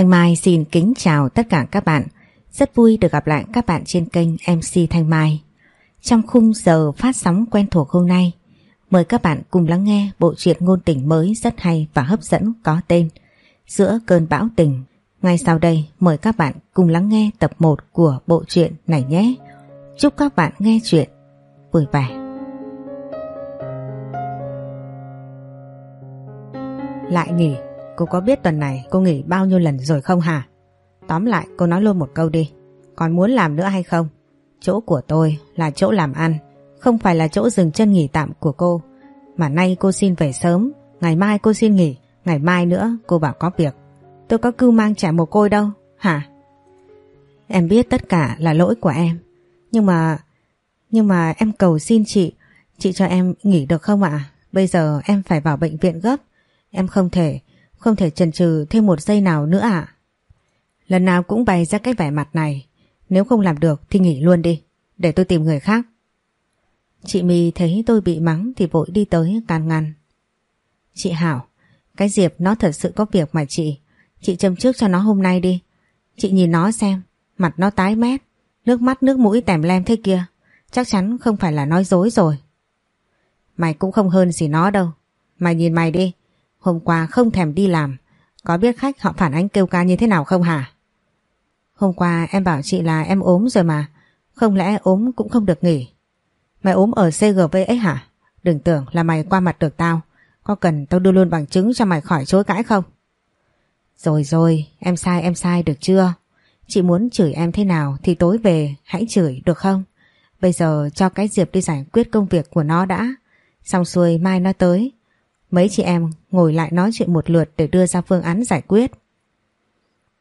Thanh Mai xin kính chào tất cả các bạn. Rất vui được gặp lại các bạn trên kênh MC Thanh Mai. Trong khung giờ phát sóng quen thuộc hôm nay, mời các bạn cùng lắng nghe bộ truyện ngôn tình mới rất hay và hấp dẫn có tên Giữa cơn bão tình. Ngay sau đây mời các bạn cùng lắng nghe tập 1 của bộ truyện này nhé. Chúc các bạn nghe chuyện vui vẻ. Lại nghỉ Cô có biết tuần này cô nghỉ bao nhiêu lần rồi không hả? Tóm lại cô nói luôn một câu đi. Còn muốn làm nữa hay không? Chỗ của tôi là chỗ làm ăn, không phải là chỗ dừng chân nghỉ tạm của cô. Mà nay cô xin về sớm, ngày mai cô xin nghỉ, ngày mai nữa cô bảo có việc. Tôi có cưu mang trẻ mồ côi đâu, hả? Em biết tất cả là lỗi của em. Nhưng mà... Nhưng mà em cầu xin chị, chị cho em nghỉ được không ạ? Bây giờ em phải vào bệnh viện gấp. Em không thể, không thể chần chừ thêm một giây nào nữa ạ. Lần nào cũng bày ra cái vẻ mặt này. Nếu không làm được thì nghỉ luôn đi. Để tôi tìm người khác. Chị My thấy tôi bị mắng thì vội đi tới can ngăn. Chị Hảo, cái Diệp nó thật sự có việc mà chị. Chị châm trước cho nó hôm nay đi. Chị nhìn nó xem, mặt nó tái mét, nước mắt nước mũi tèm lem thế kia. Chắc chắn không phải là nói dối rồi. Mày cũng không hơn gì nó đâu. Mày nhìn mày đi, Hôm qua không thèm đi làm. Có biết khách họ phản ánh kêu ca như thế nào không hả? Hôm qua em bảo chị là em ốm rồi mà. Không lẽ ốm cũng không được nghỉ? Mày ốm ở CGV ấy hả? Đừng tưởng là mày qua mặt được tao. Có cần tao đưa luôn bằng chứng cho mày khỏi chối cãi không? Rồi rồi, Em sai em sai được chưa? Chị muốn chửi em thế nào Thì tối về, hãy chửi, được không? Bây giờ cho cái Diệp đi giải quyết công việc của nó đã. Xong xuôi mai nó tới. Mấy chị em ngồi lại nói chuyện một lượt để đưa ra phương án giải quyết.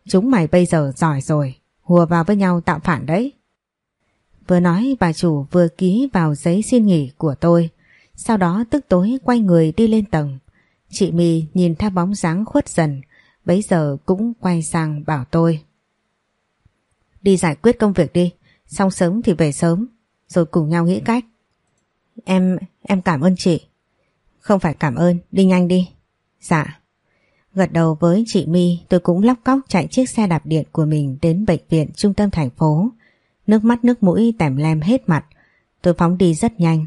Chúng mày bây giờ giỏi rồi, hùa vào với nhau tạo phản đấy. Vừa nói bà chủ vừa ký vào giấy xin nghỉ của tôi, sau đó tức tối quay người đi lên tầng. Chị My nhìn theo bóng dáng khuất dần, bấy giờ cũng quay sang bảo tôi. Đi giải quyết công việc đi, xong sớm thì về sớm, rồi cùng nhau nghĩ cách. Em, em cảm ơn chị. Không phải cảm ơn, đi nhanh đi. Dạ. Gật đầu với chị My tôi cũng lóc cóc chạy chiếc xe đạp điện của mình đến bệnh viện trung tâm thành phố. Nước mắt nước mũi tèm lem hết mặt. Tôi phóng đi rất nhanh.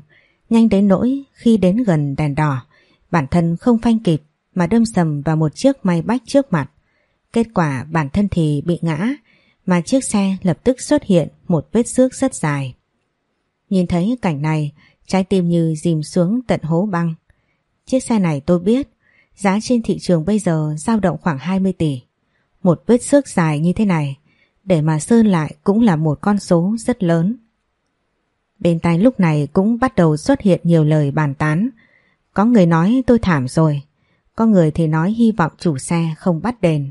Nhanh đến nỗi khi đến gần đèn đỏ, bản thân không phanh kịp mà đâm sầm vào một chiếc may bách trước mặt. Kết quả bản thân thì bị ngã, mà chiếc xe lập tức xuất hiện một vết xước rất dài. Nhìn thấy cảnh này, trái tim như dìm xuống tận hố băng. Chiếc xe này tôi biết, giá trên thị trường bây giờ dao động khoảng 20 tỷ. Một vết xước dài như thế này, để mà sơn lại cũng là một con số rất lớn. Bên tai lúc này cũng bắt đầu xuất hiện nhiều lời bàn tán. Có người nói tôi thảm rồi, có người thì nói hy vọng chủ xe không bắt đền.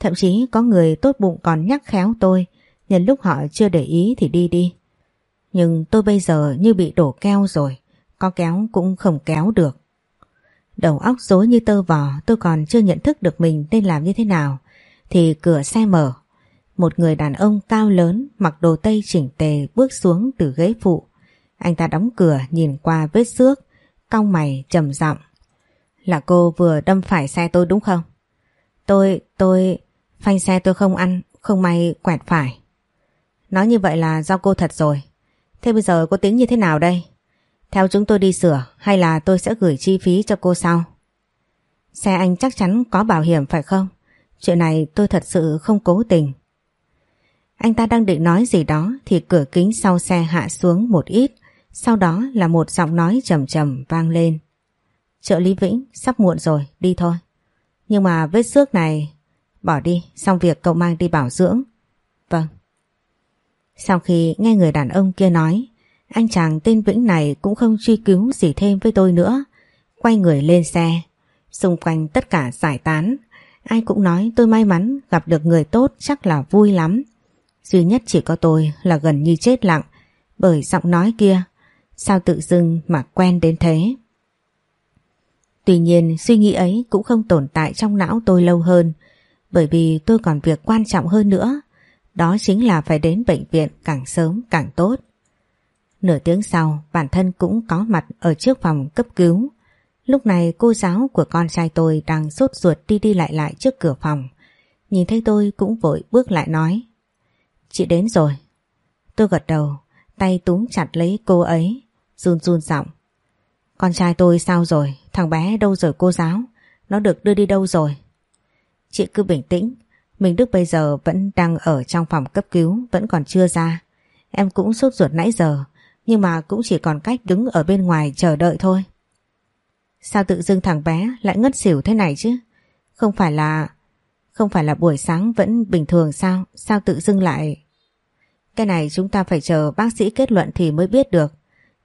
Thậm chí có người tốt bụng còn nhắc khéo tôi, nhân lúc họ chưa để ý thì đi đi. Nhưng tôi bây giờ như bị đổ keo rồi, có kéo cũng không kéo được. Đầu óc rối như tơ vò tôi còn chưa nhận thức được mình nên làm như thế nào thì cửa xe mở. Một người đàn ông cao lớn mặc đồ tây chỉnh tề bước xuống từ ghế phụ. Anh ta đóng cửa nhìn qua vết xước, cong mày trầm giọng. Là cô vừa đâm phải xe tôi đúng không? Tôi, tôi, phanh xe tôi không ăn, không may quẹt phải. Nói như vậy là do cô thật rồi. Thế bây giờ cô tính như thế nào đây? Theo chúng tôi đi sửa hay là tôi sẽ gửi chi phí cho cô sau? Xe anh chắc chắn có bảo hiểm phải không? Chuyện này tôi thật sự không cố tình. Anh ta đang định nói gì đó thì cửa kính sau xe hạ xuống một ít, sau đó là một giọng nói trầm trầm vang lên. Trợ lý Vĩnh, sắp muộn rồi, đi thôi. Nhưng mà vết xước này, bỏ đi, xong việc cậu mang đi bảo dưỡng. Vâng. Sau khi nghe người đàn ông kia nói, anh chàng tên Vĩnh này cũng không truy cứu gì thêm với tôi nữa. Quay người lên xe. Xung quanh tất cả giải tán. Ai cũng nói tôi may mắn gặp được người tốt chắc là vui lắm. Duy nhất chỉ có tôi là gần như chết lặng bởi giọng nói kia. Sao tự dưng mà quen đến thế? Tuy nhiên, suy nghĩ ấy cũng không tồn tại trong não tôi lâu hơn, bởi vì tôi còn việc quan trọng hơn nữa. Đó chính là phải đến bệnh viện càng sớm càng tốt. Nửa tiếng sau, bản thân cũng có mặt ở trước phòng cấp cứu. Lúc này, cô giáo của con trai tôi đang sốt ruột đi đi lại lại trước cửa phòng. Nhìn thấy tôi cũng vội bước lại nói, Chị đến rồi. Tôi gật đầu, Tay túm chặt lấy cô ấy, Run run giọng, Con trai tôi sao rồi? Thằng bé đâu rồi cô giáo? Nó được đưa đi đâu rồi? Chị cứ bình tĩnh, Mình Đức bây giờ vẫn đang ở trong phòng cấp cứu, Vẫn còn chưa ra. Em cũng sốt ruột nãy giờ. Nhưng mà cũng chỉ còn cách đứng ở bên ngoài chờ đợi thôi. Sao tự dưng thằng bé lại ngất xỉu thế này chứ? Không phải là, Không phải là buổi sáng vẫn bình thường sao? Sao tự dưng lại? Cái này chúng ta phải chờ bác sĩ kết luận thì mới biết được.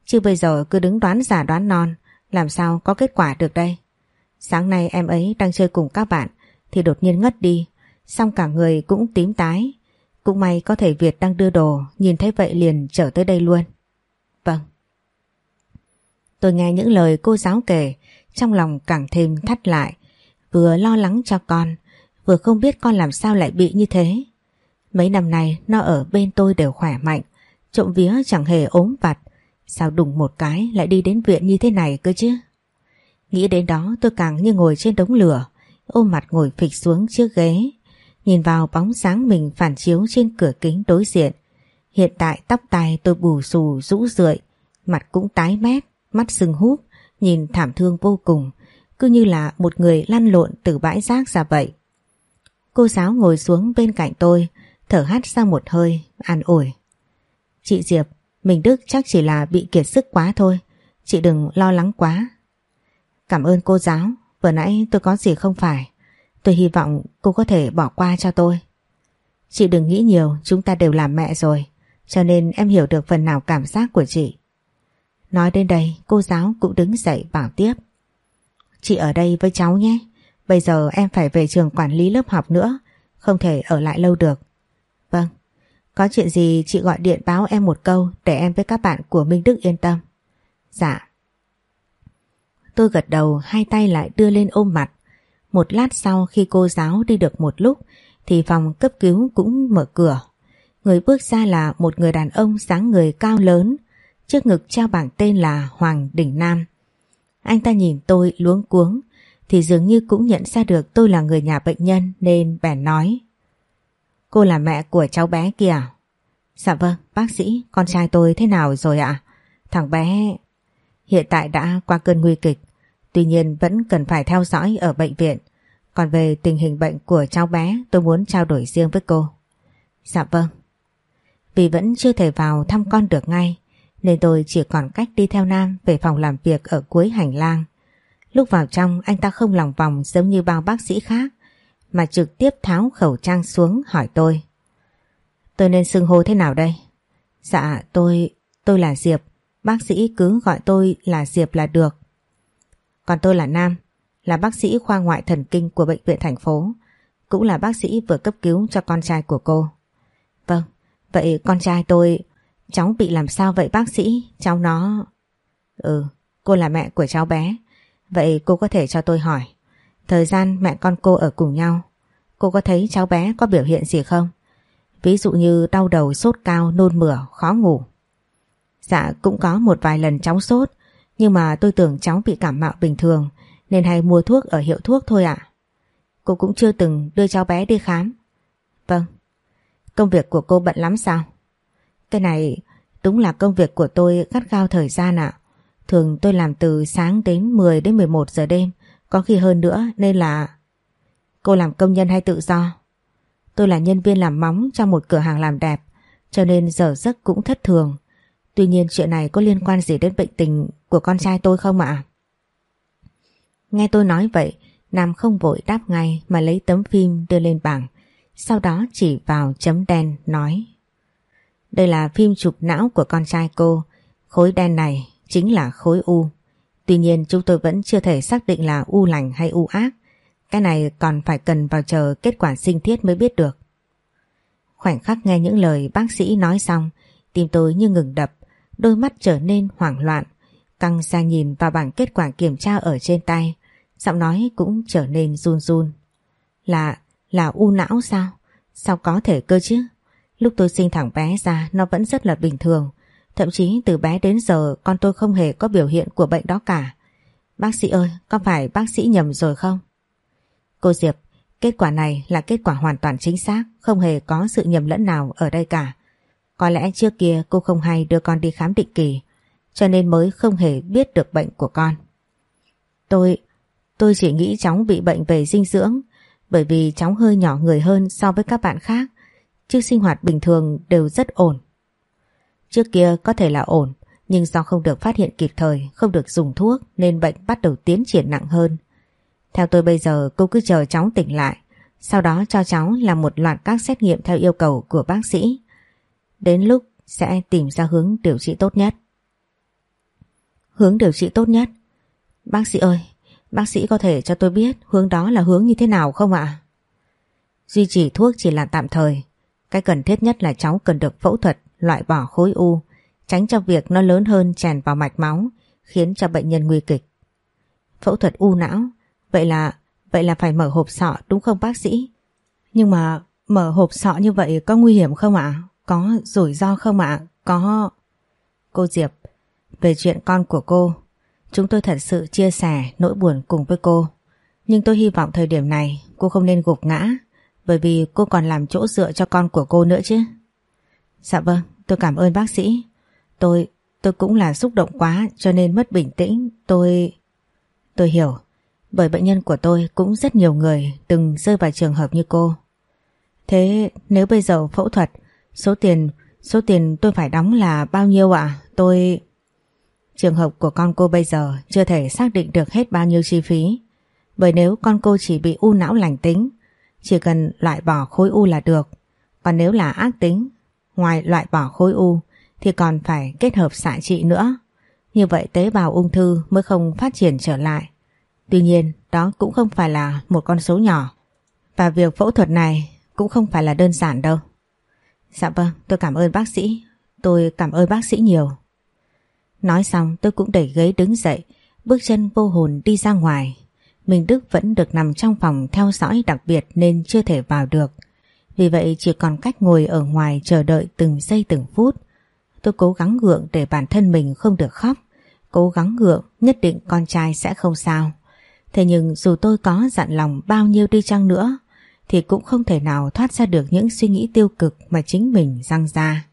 Chứ bây giờ cứ đứng đoán giả đoán non, Làm sao có kết quả được đây? Sáng nay em ấy đang chơi cùng các bạn, Thì đột nhiên ngất đi. Xong cả người cũng tím tái. Cũng may có thể Việt đang đưa đồ, Nhìn thấy vậy liền trở tới đây luôn. Vâng. Tôi nghe những lời cô giáo kể, Trong lòng càng thêm thắt lại, Vừa lo lắng cho con, Vừa không biết con làm sao lại bị như thế. Mấy năm nay, nó ở bên tôi đều khỏe mạnh, Trộm vía chẳng hề ốm vặt. Sao đùng một cái lại đi đến viện như thế này cơ chứ? Nghĩ đến đó, tôi càng như ngồi trên đống lửa, Ôm mặt ngồi phịch xuống chiếc ghế, Nhìn vào bóng sáng mình phản chiếu trên cửa kính đối diện. Hiện tại tóc tai tôi bù xù rũ rượi, Mặt cũng tái mét, Mắt sưng húp, Nhìn thảm thương vô cùng, Cứ như là một người lăn lộn từ bãi rác ra vậy. Cô giáo ngồi xuống bên cạnh tôi, Thở hắt ra một hơi, An ủi. Chị Diệp, Mình Đức chắc chỉ là bị kiệt sức quá thôi, Chị đừng lo lắng quá. Cảm ơn cô giáo, Vừa nãy tôi có gì không phải, Tôi hy vọng cô có thể bỏ qua cho tôi. Chị đừng nghĩ nhiều, Chúng ta đều làm mẹ rồi. Cho nên em hiểu được phần nào cảm giác của chị. Nói đến đây, cô giáo cũng đứng dậy bảo tiếp. Chị ở đây với cháu nhé. Bây giờ em phải về trường quản lý lớp học nữa. Không thể ở lại lâu được. Vâng. Có chuyện gì chị gọi điện báo em một câu Để em với các bạn của Minh Đức yên tâm. Dạ. Tôi gật đầu, hai tay lại đưa lên ôm mặt. Một lát sau khi cô giáo đi được một lúc, Thì phòng cấp cứu cũng mở cửa. Người bước ra là một người đàn ông dáng người cao lớn, Trước ngực treo bảng tên là Hoàng Đình Nam. Anh ta nhìn tôi luống cuống, Thì dường như cũng nhận ra được tôi là người nhà bệnh nhân Nên bèn nói, Cô là mẹ của cháu bé kìa Dạ vâng bác sĩ, Con trai tôi thế nào rồi ạ? Thằng bé hiện tại đã qua cơn nguy kịch, Tuy nhiên vẫn cần phải theo dõi ở bệnh viện. Còn về tình hình bệnh của cháu bé, Tôi muốn trao đổi riêng với cô. Dạ vâng. Vì vẫn chưa thể vào thăm con được ngay nên tôi chỉ còn cách đi theo Nam về phòng làm việc ở cuối hành lang. Lúc vào trong anh ta không lòng vòng giống như bao bác sĩ khác mà trực tiếp tháo khẩu trang xuống hỏi tôi. Tôi nên xưng hô thế nào đây? Dạ tôi, tôi là Diệp, bác sĩ cứ gọi tôi là Diệp là được. Còn tôi là Nam, là bác sĩ khoa ngoại thần kinh của bệnh viện thành phố, cũng là bác sĩ vừa cấp cứu cho con trai của cô. Vậy con trai tôi Cháu bị làm sao vậy bác sĩ? Cháu nó... Ừ, cô là mẹ của cháu bé. Vậy cô có thể cho tôi hỏi. Thời gian mẹ con cô ở cùng nhau, cô có thấy cháu bé có biểu hiện gì không? Ví dụ như đau đầu, sốt cao, nôn mửa, khó ngủ. Dạ cũng có một vài lần cháu sốt, nhưng mà tôi tưởng cháu bị cảm mạo bình thường nên hay mua thuốc ở hiệu thuốc thôi ạ. Cô cũng chưa từng đưa cháu bé đi khám. Vâng. Công việc của cô bận lắm sao? Cái này đúng là công việc của tôi gắt gao thời gian ạ. Thường tôi làm từ sáng đến 10 đến 11 giờ đêm, có khi hơn nữa nên là... Cô làm công nhân hay tự do? Tôi là nhân viên làm móng trong một cửa hàng làm đẹp, cho nên giờ giấc cũng thất thường. Tuy nhiên chuyện này có liên quan gì đến bệnh tình của con trai tôi không ạ? Nghe tôi nói vậy, Nam không vội đáp ngay mà lấy tấm phim đưa lên bảng, sau đó chỉ vào chấm đen nói đây là phim chụp não của con trai cô. Khối đen này chính là khối U. Tuy nhiên chúng tôi vẫn chưa thể xác định là U lành hay U ác. Cái này còn phải cần vào chờ kết quả sinh thiết mới biết được. Khoảnh khắc nghe những lời bác sĩ nói xong, tim tôi như ngừng đập, đôi mắt trở nên hoảng loạn. Căng ra nhìn vào bảng kết quả kiểm tra ở trên tay, giọng nói cũng trở nên run run. Là, là u não sao? Sao có thể cơ chứ? Lúc tôi sinh thằng bé ra nó vẫn rất là bình thường. Thậm chí từ bé đến giờ con tôi không hề có biểu hiện của bệnh đó cả. Bác sĩ ơi, có phải bác sĩ nhầm rồi không? Cô Diệp, Kết quả này là kết quả hoàn toàn chính xác, không hề có sự nhầm lẫn nào ở đây cả. Có lẽ trước kia cô không hay đưa con đi khám định kỳ, cho nên mới không hề biết được bệnh của con. Tôi, tôi chỉ nghĩ cháu bị bệnh về dinh dưỡng, bởi vì cháu hơi nhỏ người hơn so với các bạn khác, chứ sinh hoạt bình thường đều rất ổn. Trước kia có thể là ổn, nhưng do không được phát hiện kịp thời, không được dùng thuốc nên bệnh bắt đầu tiến triển nặng hơn. Theo tôi bây giờ cô cứ chờ cháu tỉnh lại, sau đó cho cháu làm một loạt các xét nghiệm theo yêu cầu của bác sĩ. Đến lúc sẽ tìm ra hướng điều trị tốt nhất. Hướng điều trị tốt nhất? Bác sĩ ơi, bác sĩ có thể cho tôi biết hướng đó là hướng như thế nào không ạ? Duy trì thuốc chỉ là tạm thời. Cái cần thiết nhất là cháu cần được phẫu thuật loại bỏ khối u, tránh cho việc nó lớn hơn chèn vào mạch máu, khiến cho bệnh nhân nguy kịch. Phẫu thuật u não, vậy là vậy là phải mở hộp sọ đúng không bác sĩ? Nhưng mà mở hộp sọ như vậy có nguy hiểm không ạ? Có rủi ro không ạ? Có... Cô Diệp, về chuyện con của cô, chúng tôi thật sự chia sẻ nỗi buồn cùng với cô. Nhưng tôi hy vọng thời điểm này cô không nên gục ngã, bởi vì cô còn làm chỗ dựa cho con của cô nữa chứ. Dạ vâng, tôi cảm ơn bác sĩ. Tôi, tôi cũng là xúc động quá cho nên mất bình tĩnh. Tôi... Tôi hiểu, bởi bệnh nhân của tôi cũng rất nhiều người từng rơi vào trường hợp như cô. Thế nếu bây giờ phẫu thuật, số tiền số tiền tôi phải đóng là bao nhiêu ạ? Tôi... Trường hợp của con cô bây giờ chưa thể xác định được hết bao nhiêu chi phí. Bởi nếu con cô chỉ bị u não lành tính, chỉ cần loại bỏ khối u là được. Còn nếu là ác tính, ngoài loại bỏ khối u thì còn phải kết hợp xạ trị nữa. Như vậy tế bào ung thư mới không phát triển trở lại. Tuy nhiên đó cũng không phải là một con số nhỏ. Và việc phẫu thuật này cũng không phải là đơn giản đâu. Dạ vâng, tôi cảm ơn bác sĩ. Tôi cảm ơn bác sĩ nhiều. Nói xong tôi cũng đẩy ghế đứng dậy, bước chân vô hồn đi ra ngoài. Minh Đức vẫn được nằm trong phòng theo dõi đặc biệt nên chưa thể vào được. Vì vậy chỉ còn cách ngồi ở ngoài chờ đợi từng giây từng phút. Tôi cố gắng gượng để bản thân mình không được khóc. Cố gắng gượng nhất định con trai sẽ không sao. Thế nhưng dù tôi có dặn lòng bao nhiêu đi chăng nữa thì cũng không thể nào thoát ra được những suy nghĩ tiêu cực mà chính mình răng ra.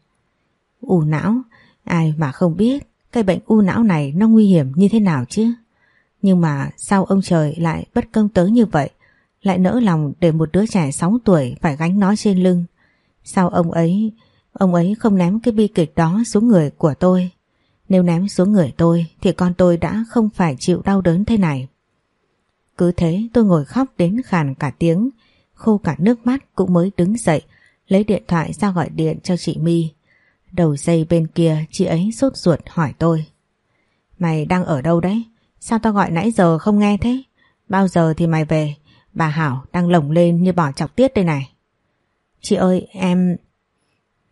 U não, ai mà không biết cái bệnh u não này nó nguy hiểm như thế nào chứ? Nhưng mà sao ông trời lại bất công tới như vậy? Lại nỡ lòng để một đứa trẻ 6 tuổi phải gánh nó trên lưng? Sao ông ấy, ông ấy không ném cái bi kịch đó xuống người của tôi? Nếu ném xuống người tôi thì con tôi đã không phải chịu đau đớn thế này. Cứ thế tôi ngồi khóc đến khàn cả tiếng, khô cả nước mắt cũng mới đứng dậy, lấy điện thoại ra gọi điện cho chị My. Đầu dây bên kia, chị ấy sốt ruột hỏi tôi. Mày đang ở đâu đấy? Sao tao gọi nãy giờ không nghe thế? Bao giờ thì mày về? Bà Hảo đang lồng lên như bỏ chọc tiết đây này. Chị ơi, em...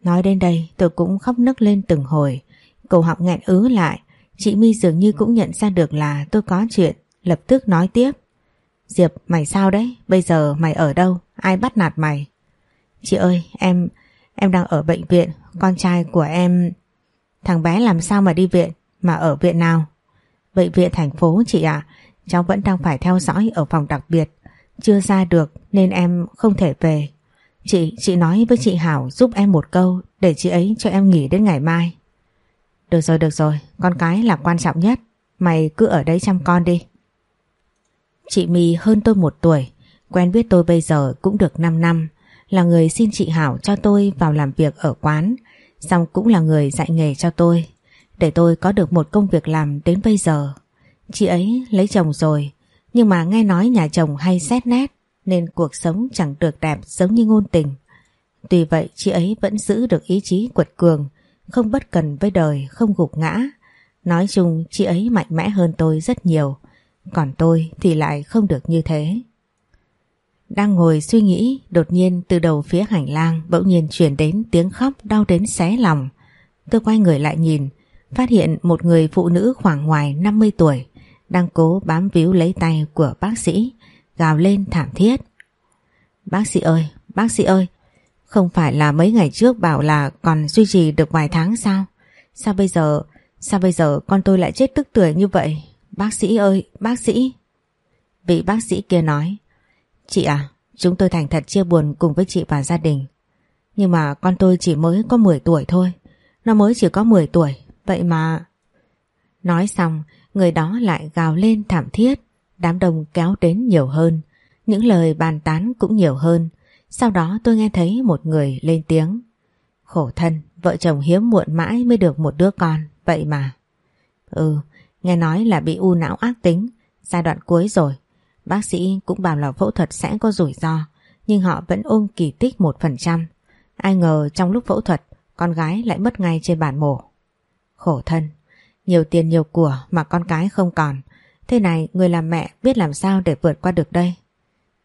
Nói đến đây, tôi cũng khóc nức lên từng hồi. Cổ họng nghẹn ứ lại. Chị My dường như cũng nhận ra được là tôi có chuyện. Lập tức nói tiếp. Diệp, mày sao đấy? Bây giờ mày ở đâu? Ai bắt nạt mày? Chị ơi, em... Em đang ở bệnh viện. Con trai của em... Thằng bé làm sao mà đi viện? Mà ở viện nào? Bệnh viện thành phố chị ạ. Cháu vẫn đang phải theo dõi ở phòng đặc biệt. Chưa ra được nên em không thể về. Chị, chị nói với chị Hảo giúp em một câu để chị ấy cho em nghỉ đến ngày mai. Được rồi, được rồi, con cái là quan trọng nhất. Mày cứ ở đây chăm con đi. Chị My hơn tôi một tuổi, quen biết tôi bây giờ cũng được 5 năm, là người xin chị Hảo cho tôi vào làm việc ở quán, xong cũng là người dạy nghề cho tôi, để tôi có được một công việc làm đến bây giờ. Chị ấy lấy chồng rồi, nhưng mà nghe nói nhà chồng hay xét nét nên cuộc sống chẳng được đẹp giống như ngôn tình. Tuy vậy chị ấy vẫn giữ được ý chí quật cường, không bất cần với đời, không gục ngã. Nói chung chị ấy mạnh mẽ hơn tôi rất nhiều, còn tôi thì lại không được như thế. Đang ngồi suy nghĩ, đột nhiên từ đầu phía hành lang bỗng nhiên chuyển đến tiếng khóc đau đến xé lòng. Tôi quay người lại nhìn, phát hiện một người phụ nữ khoảng ngoài 50 tuổi đang cố bám víu lấy tay của bác sĩ, gào lên thảm thiết. Bác sĩ ơi, bác sĩ ơi, không phải là mấy ngày trước bảo là còn duy trì được vài tháng sao? Sao bây giờ, sao bây giờ con tôi lại chết tức tuổi như vậy? Bác sĩ ơi, bác sĩ. Vị bác sĩ kia nói, chị à, Chúng tôi thành thật chia buồn cùng với chị và gia đình. Nhưng mà con tôi chỉ mới có 10 tuổi thôi. Nó mới chỉ có 10 tuổi. Vậy mà... Nói xong, người đó lại gào lên thảm thiết. Đám đông kéo đến nhiều hơn. Những lời bàn tán cũng nhiều hơn. Sau đó tôi nghe thấy một người lên tiếng. Khổ thân, vợ chồng hiếm muộn mãi mới được một đứa con. Vậy mà... Ừ, nghe nói là bị u não ác tính. Giai đoạn cuối rồi. Bác sĩ cũng bảo là phẫu thuật sẽ có rủi ro. Nhưng họ vẫn ôm kỳ tích 1%. Ai ngờ trong lúc phẫu thuật con gái lại mất ngay trên bàn mổ. Khổ thân, nhiều tiền nhiều của mà con cái không còn. Thế này người làm mẹ biết làm sao để vượt qua được đây?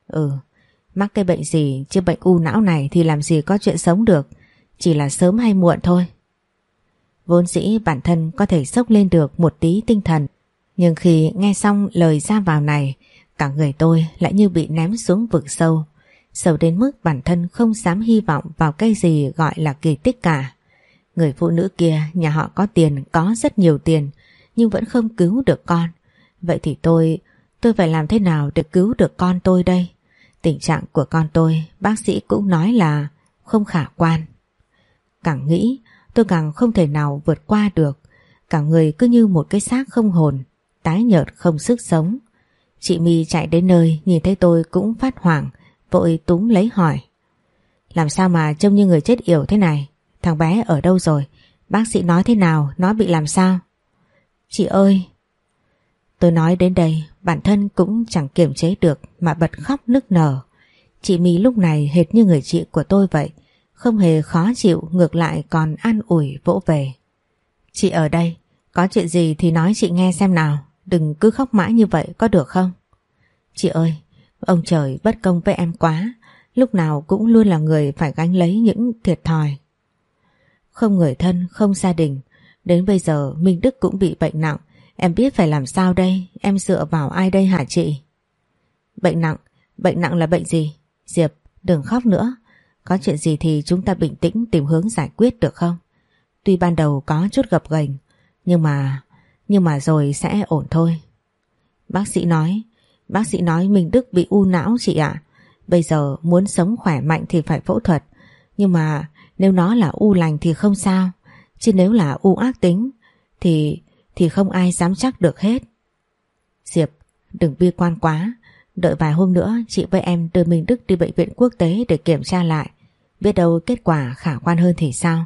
Ừ, mắc cái bệnh gì chứ bệnh u não này thì làm gì có chuyện sống được. Chỉ là sớm hay muộn thôi. Vốn dĩ bản thân có thể sốc lên được một tí tinh thần. Nhưng khi nghe xong lời ra vào này, cả người tôi lại như bị ném xuống vực sâu. Sâu đến mức bản thân không dám hy vọng vào cái gì gọi là kỳ tích cả. Người phụ nữ kia nhà họ có tiền, có rất nhiều tiền, nhưng vẫn không cứu được con. Vậy thì tôi, tôi phải làm thế nào để cứu được con tôi đây? Tình trạng của con tôi, bác sĩ cũng nói là không khả quan. Càng nghĩ, tôi càng không thể nào vượt qua được. Cả người cứ như một cái xác không hồn, tái nhợt không sức sống. Chị My chạy đến nơi nhìn thấy tôi cũng phát hoảng, vội túm lấy hỏi. Làm sao mà trông như người chết yểu thế này? Thằng bé ở đâu rồi? Bác sĩ nói thế nào? Nó bị làm sao? Chị ơi! Tôi nói đến đây, bản thân cũng chẳng kiềm chế được mà bật khóc nức nở. Chị My lúc này hệt như người chị của tôi vậy, không hề khó chịu ngược lại còn an ủi vỗ về. Chị ở đây, có chuyện gì thì nói chị nghe xem nào, đừng cứ khóc mãi như vậy có được không? Chị ơi, Ông trời bất công với em quá, lúc nào cũng luôn là người phải gánh lấy những thiệt thòi. Không người thân, không gia đình, đến bây giờ Minh Đức cũng bị bệnh nặng, em biết phải làm sao đây, em dựa vào ai đây hả chị? Bệnh nặng, bệnh nặng là bệnh gì? Diệp, đừng khóc nữa, có chuyện gì thì chúng ta bình tĩnh tìm hướng giải quyết được không? Tuy ban đầu có chút gập ghềnh, nhưng mà, nhưng mà rồi sẽ ổn thôi. Bác sĩ nói Bác sĩ nói mình Đức bị u não chị ạ. Bây giờ muốn sống khỏe mạnh thì phải phẫu thuật. Nhưng mà nếu nó là u lành thì không sao. Chứ nếu là u ác tính thì thì không ai dám chắc được hết. Diệp, đừng bi quan quá. Đợi vài hôm nữa chị với em đưa Minh Đức đi bệnh viện quốc tế để kiểm tra lại. Biết đâu kết quả khả quan hơn thì sao?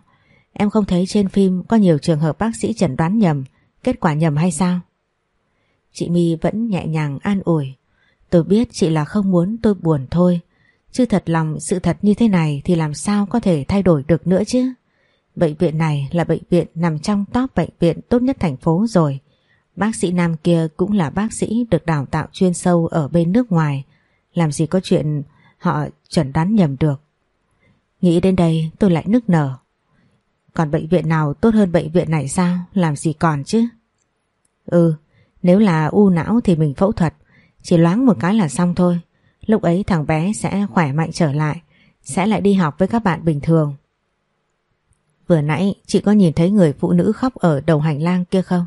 Em không thấy trên phim có nhiều trường hợp bác sĩ chẩn đoán nhầm, kết quả nhầm hay sao? Chị My vẫn nhẹ nhàng an ủi. Tôi biết chị là không muốn tôi buồn thôi. Chứ thật lòng, sự thật như thế này thì làm sao có thể thay đổi được nữa chứ. Bệnh viện này là bệnh viện nằm trong top bệnh viện tốt nhất thành phố rồi. Bác sĩ nam kia cũng là bác sĩ được đào tạo chuyên sâu ở bên nước ngoài. Làm gì có chuyện họ chuẩn đoán nhầm được. Nghĩ đến đây, tôi lại nức nở. Còn bệnh viện nào tốt hơn bệnh viện này sao? Làm gì còn chứ? Ừ, nếu là u não thì mình phẫu thuật, chỉ loáng một cái là xong thôi. Lúc ấy thằng bé sẽ khỏe mạnh trở lại, sẽ lại đi học với các bạn bình thường. Vừa nãy chị có nhìn thấy người phụ nữ khóc ở đầu hành lang kia không?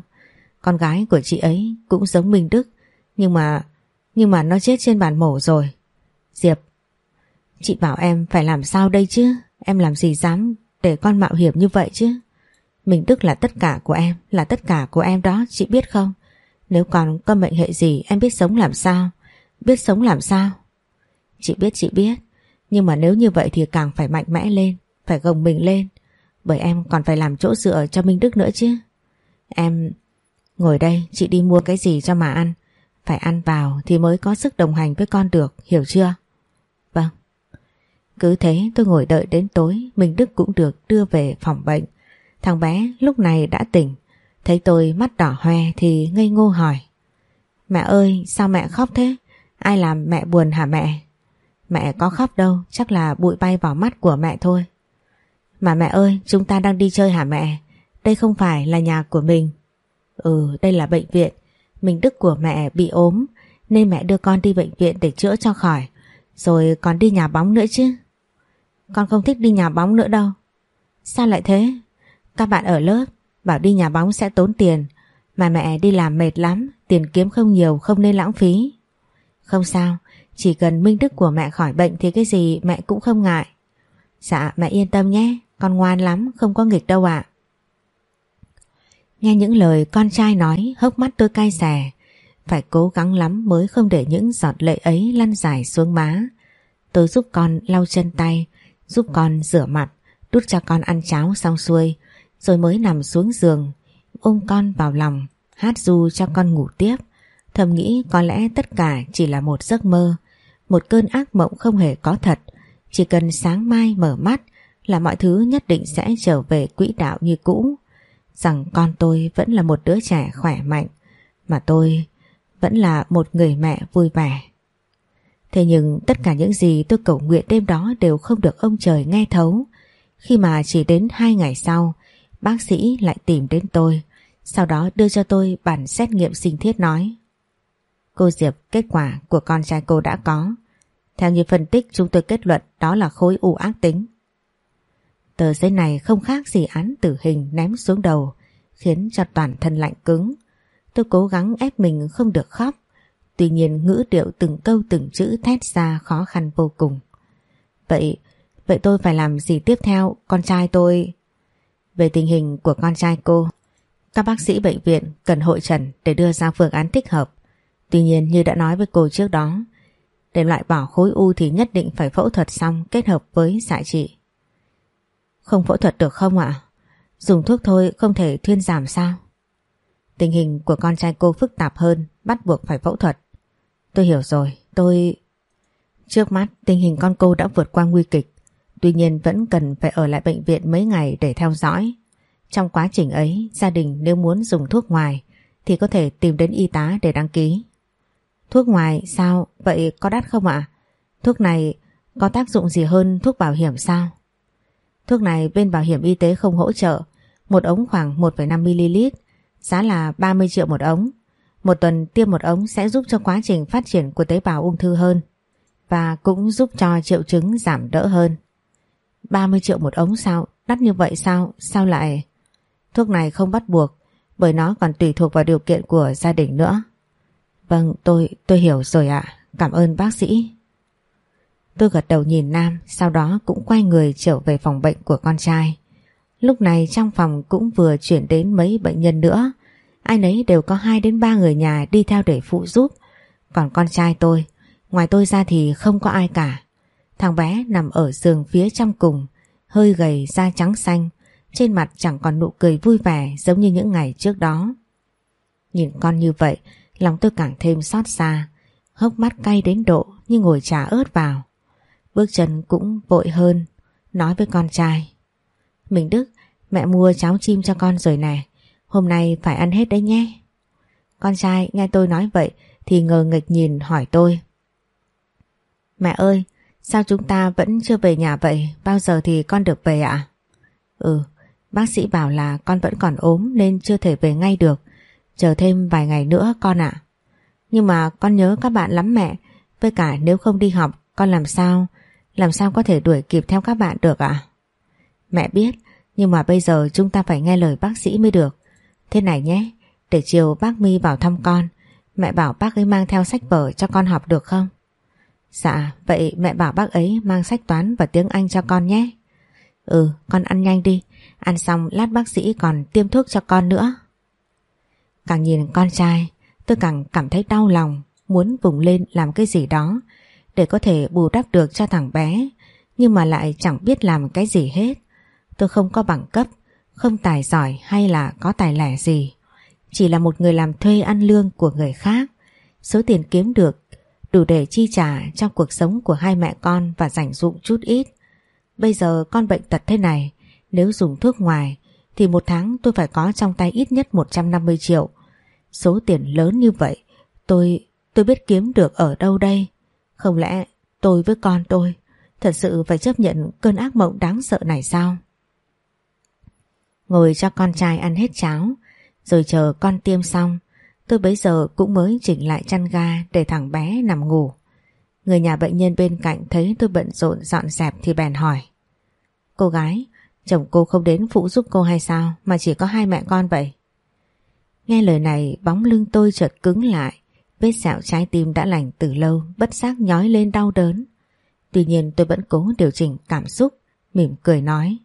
Con gái của chị ấy cũng giống Minh Đức, nhưng mà nhưng mà nó chết trên bàn mổ rồi. Diệp, chị bảo em phải làm sao đây chứ? Em làm gì dám để con mạo hiểm như vậy chứ? Minh Đức là tất cả của em, là tất cả của em đó, chị biết không? Nếu còn có mệnh hệ gì em biết sống làm sao? Biết sống làm sao? Chị biết chị biết Nhưng mà nếu như vậy thì càng phải mạnh mẽ lên Phải gồng mình lên Bởi em còn phải làm chỗ dựa cho Minh Đức nữa chứ Em Ngồi đây chị đi mua cái gì cho mà ăn Phải ăn vào thì mới có sức đồng hành với con được Hiểu chưa cứ thế tôi ngồi đợi đến tối Minh Đức cũng được đưa về phòng bệnh. Thằng bé lúc này đã tỉnh, Thấy tôi mắt đỏ hoe thì ngây ngô hỏi, Mẹ ơi, sao mẹ khóc thế? Ai làm mẹ buồn hả mẹ? Mẹ có khóc đâu, Chắc là bụi bay vào mắt của mẹ thôi. Mà mẹ ơi, chúng ta đang đi chơi hả mẹ? Đây không phải là nhà của mình. Ừ đây là bệnh viện. Mình Đức của mẹ bị ốm, Nên mẹ đưa con đi bệnh viện để chữa cho khỏi. Rồi còn đi nhà bóng nữa chứ. Con không thích đi nhà bóng nữa đâu Sao lại thế Các bạn ở lớp Bảo đi nhà bóng sẽ tốn tiền Mà mẹ đi làm mệt lắm Tiền kiếm không nhiều không nên lãng phí Không sao Chỉ cần minh đức của mẹ khỏi bệnh thì cái gì mẹ cũng không ngại. Dạ mẹ yên tâm nhé, con ngoan lắm, không có nghịch đâu ạ. Nghe những lời con trai nói hốc mắt tôi cay xè. Phải cố gắng lắm mới không để những giọt lệ ấy lăn dài xuống má. Tôi giúp con lau chân tay, giúp con rửa mặt, đút cho con ăn cháo xong xuôi, rồi mới nằm xuống giường, ôm con vào lòng, hát du cho con ngủ tiếp. Thầm nghĩ có lẽ tất cả chỉ là một giấc mơ, một cơn ác mộng không hề có thật. Chỉ cần sáng mai mở mắt là mọi thứ nhất định sẽ trở về quỹ đạo như cũ. Rằng con tôi vẫn là một đứa trẻ khỏe mạnh, mà tôi vẫn là một người mẹ vui vẻ. Thế nhưng tất cả những gì tôi cầu nguyện đêm đó đều không được ông trời nghe thấu. Khi mà chỉ đến hai ngày sau, bác sĩ lại tìm đến tôi, sau đó đưa cho tôi bản xét nghiệm sinh thiết nói. Cô Diệp, kết quả của con trai cô đã có. Theo như phân tích chúng tôi kết luận đó là khối u ác tính. Tờ giấy này không khác gì án tử hình ném xuống đầu, khiến cho toàn thân lạnh cứng. Tôi cố gắng ép mình không được khóc, tuy nhiên ngữ điệu từng câu từng chữ thét ra khó khăn vô cùng. Vậy, vậy tôi phải làm gì tiếp theo? Con trai tôi... Về tình hình của con trai cô, các bác sĩ bệnh viện cần hội trần để đưa ra phương án thích hợp. Tuy nhiên như đã nói với cô trước đó, để loại bỏ khối u thì nhất định phải phẫu thuật xong kết hợp với xạ trị. Không phẫu thuật được không ạ? Dùng thuốc thôi không thể thuyên giảm sao? Tình hình của con trai cô phức tạp hơn, bắt buộc phải phẫu thuật. Tôi hiểu rồi, tôi... Trước mắt tình hình con cô đã vượt qua nguy kịch, tuy nhiên vẫn cần phải ở lại bệnh viện mấy ngày để theo dõi. Trong quá trình ấy, gia đình nếu muốn dùng thuốc ngoài thì có thể tìm đến y tá để đăng ký. Thuốc ngoài sao? Vậy có đắt không ạ? Thuốc này có tác dụng gì hơn thuốc bảo hiểm sao? Thuốc này bên bảo hiểm y tế không hỗ trợ, một ống khoảng 1,5ml, giá là 30 triệu một ống. Một tuần tiêm một ống sẽ giúp cho quá trình phát triển của tế bào ung thư hơn và cũng giúp cho triệu chứng giảm đỡ hơn. 30 triệu một ống sao? Đắt như vậy sao? Sao lại... Thuốc này không bắt buộc bởi nó còn tùy thuộc vào điều kiện của gia đình nữa. Vâng, tôi tôi hiểu rồi ạ. Cảm ơn bác sĩ. Tôi gật đầu nhìn Nam, sau đó cũng quay người trở về phòng bệnh của con trai. Lúc này trong phòng cũng vừa chuyển đến mấy bệnh nhân nữa. Ai nấy đều có 2 đến 3 người nhà đi theo để phụ giúp. Còn con trai tôi, ngoài tôi ra thì không có ai cả. Thằng bé nằm ở giường phía trong cùng, hơi gầy da trắng xanh, trên mặt chẳng còn nụ cười vui vẻ giống như những ngày trước đó. Nhìn con như vậy, lòng tôi càng thêm xót xa, hốc mắt cay đến độ như ngồi trà ớt vào. Bước chân cũng vội hơn, nói với con trai. Mình Đức, mẹ mua cháo chim cho con rồi nè, hôm nay phải ăn hết đấy nhé. Con trai nghe tôi nói vậy thì ngờ nghịch nhìn hỏi tôi. Mẹ ơi, sao chúng ta vẫn chưa về nhà vậy, bao giờ thì con được về ạ? Ừ, bác sĩ bảo là con vẫn còn ốm nên chưa thể về ngay được, chờ thêm vài ngày nữa con ạ. Nhưng mà con nhớ các bạn lắm mẹ, với cả nếu không đi học con làm sao làm sao có thể đuổi kịp theo các bạn được ạ? Mẹ biết, nhưng mà bây giờ chúng ta phải nghe lời bác sĩ mới được. Thế này nhé, để chiều bác My vào thăm con, mẹ bảo bác ấy mang theo sách vở cho con học được không? Dạ, vậy mẹ bảo bác ấy mang sách toán và tiếng Anh cho con nhé. Ừ, con ăn nhanh đi, ăn xong lát bác sĩ còn tiêm thuốc cho con nữa. Càng nhìn con trai, tôi càng cảm thấy đau lòng, muốn vùng lên làm cái gì đó để có thể bù đắp được cho thằng bé nhưng mà lại chẳng biết làm cái gì hết. Tôi không có bằng cấp, không tài giỏi hay là có tài lẻ gì. Chỉ là một người làm thuê ăn lương của người khác. Số tiền kiếm được đủ để chi trả trong cuộc sống của hai mẹ con và dành dụng chút ít. Bây giờ con bệnh tật thế này, nếu dùng thuốc ngoài thì một tháng tôi phải có trong tay ít nhất 150 triệu. Số tiền lớn như vậy, tôi tôi biết kiếm được ở đâu đây? Không lẽ tôi với con tôi thật sự phải chấp nhận cơn ác mộng đáng sợ này sao? Ngồi cho con trai ăn hết cháo, rồi chờ con tiêm xong, tôi bấy giờ cũng mới chỉnh lại chăn ga để thằng bé nằm ngủ. Người nhà bệnh nhân bên cạnh thấy tôi bận rộn dọn dẹp thì bèn hỏi. Cô gái, chồng cô không đến phụ giúp cô hay sao mà chỉ có hai mẹ con vậy? Nghe lời này bóng lưng tôi chợt cứng lại, Vết sẹo trái tim đã lành từ lâu bất giác nhói lên đau đớn. Tuy nhiên tôi vẫn cố điều chỉnh cảm xúc, mỉm cười nói.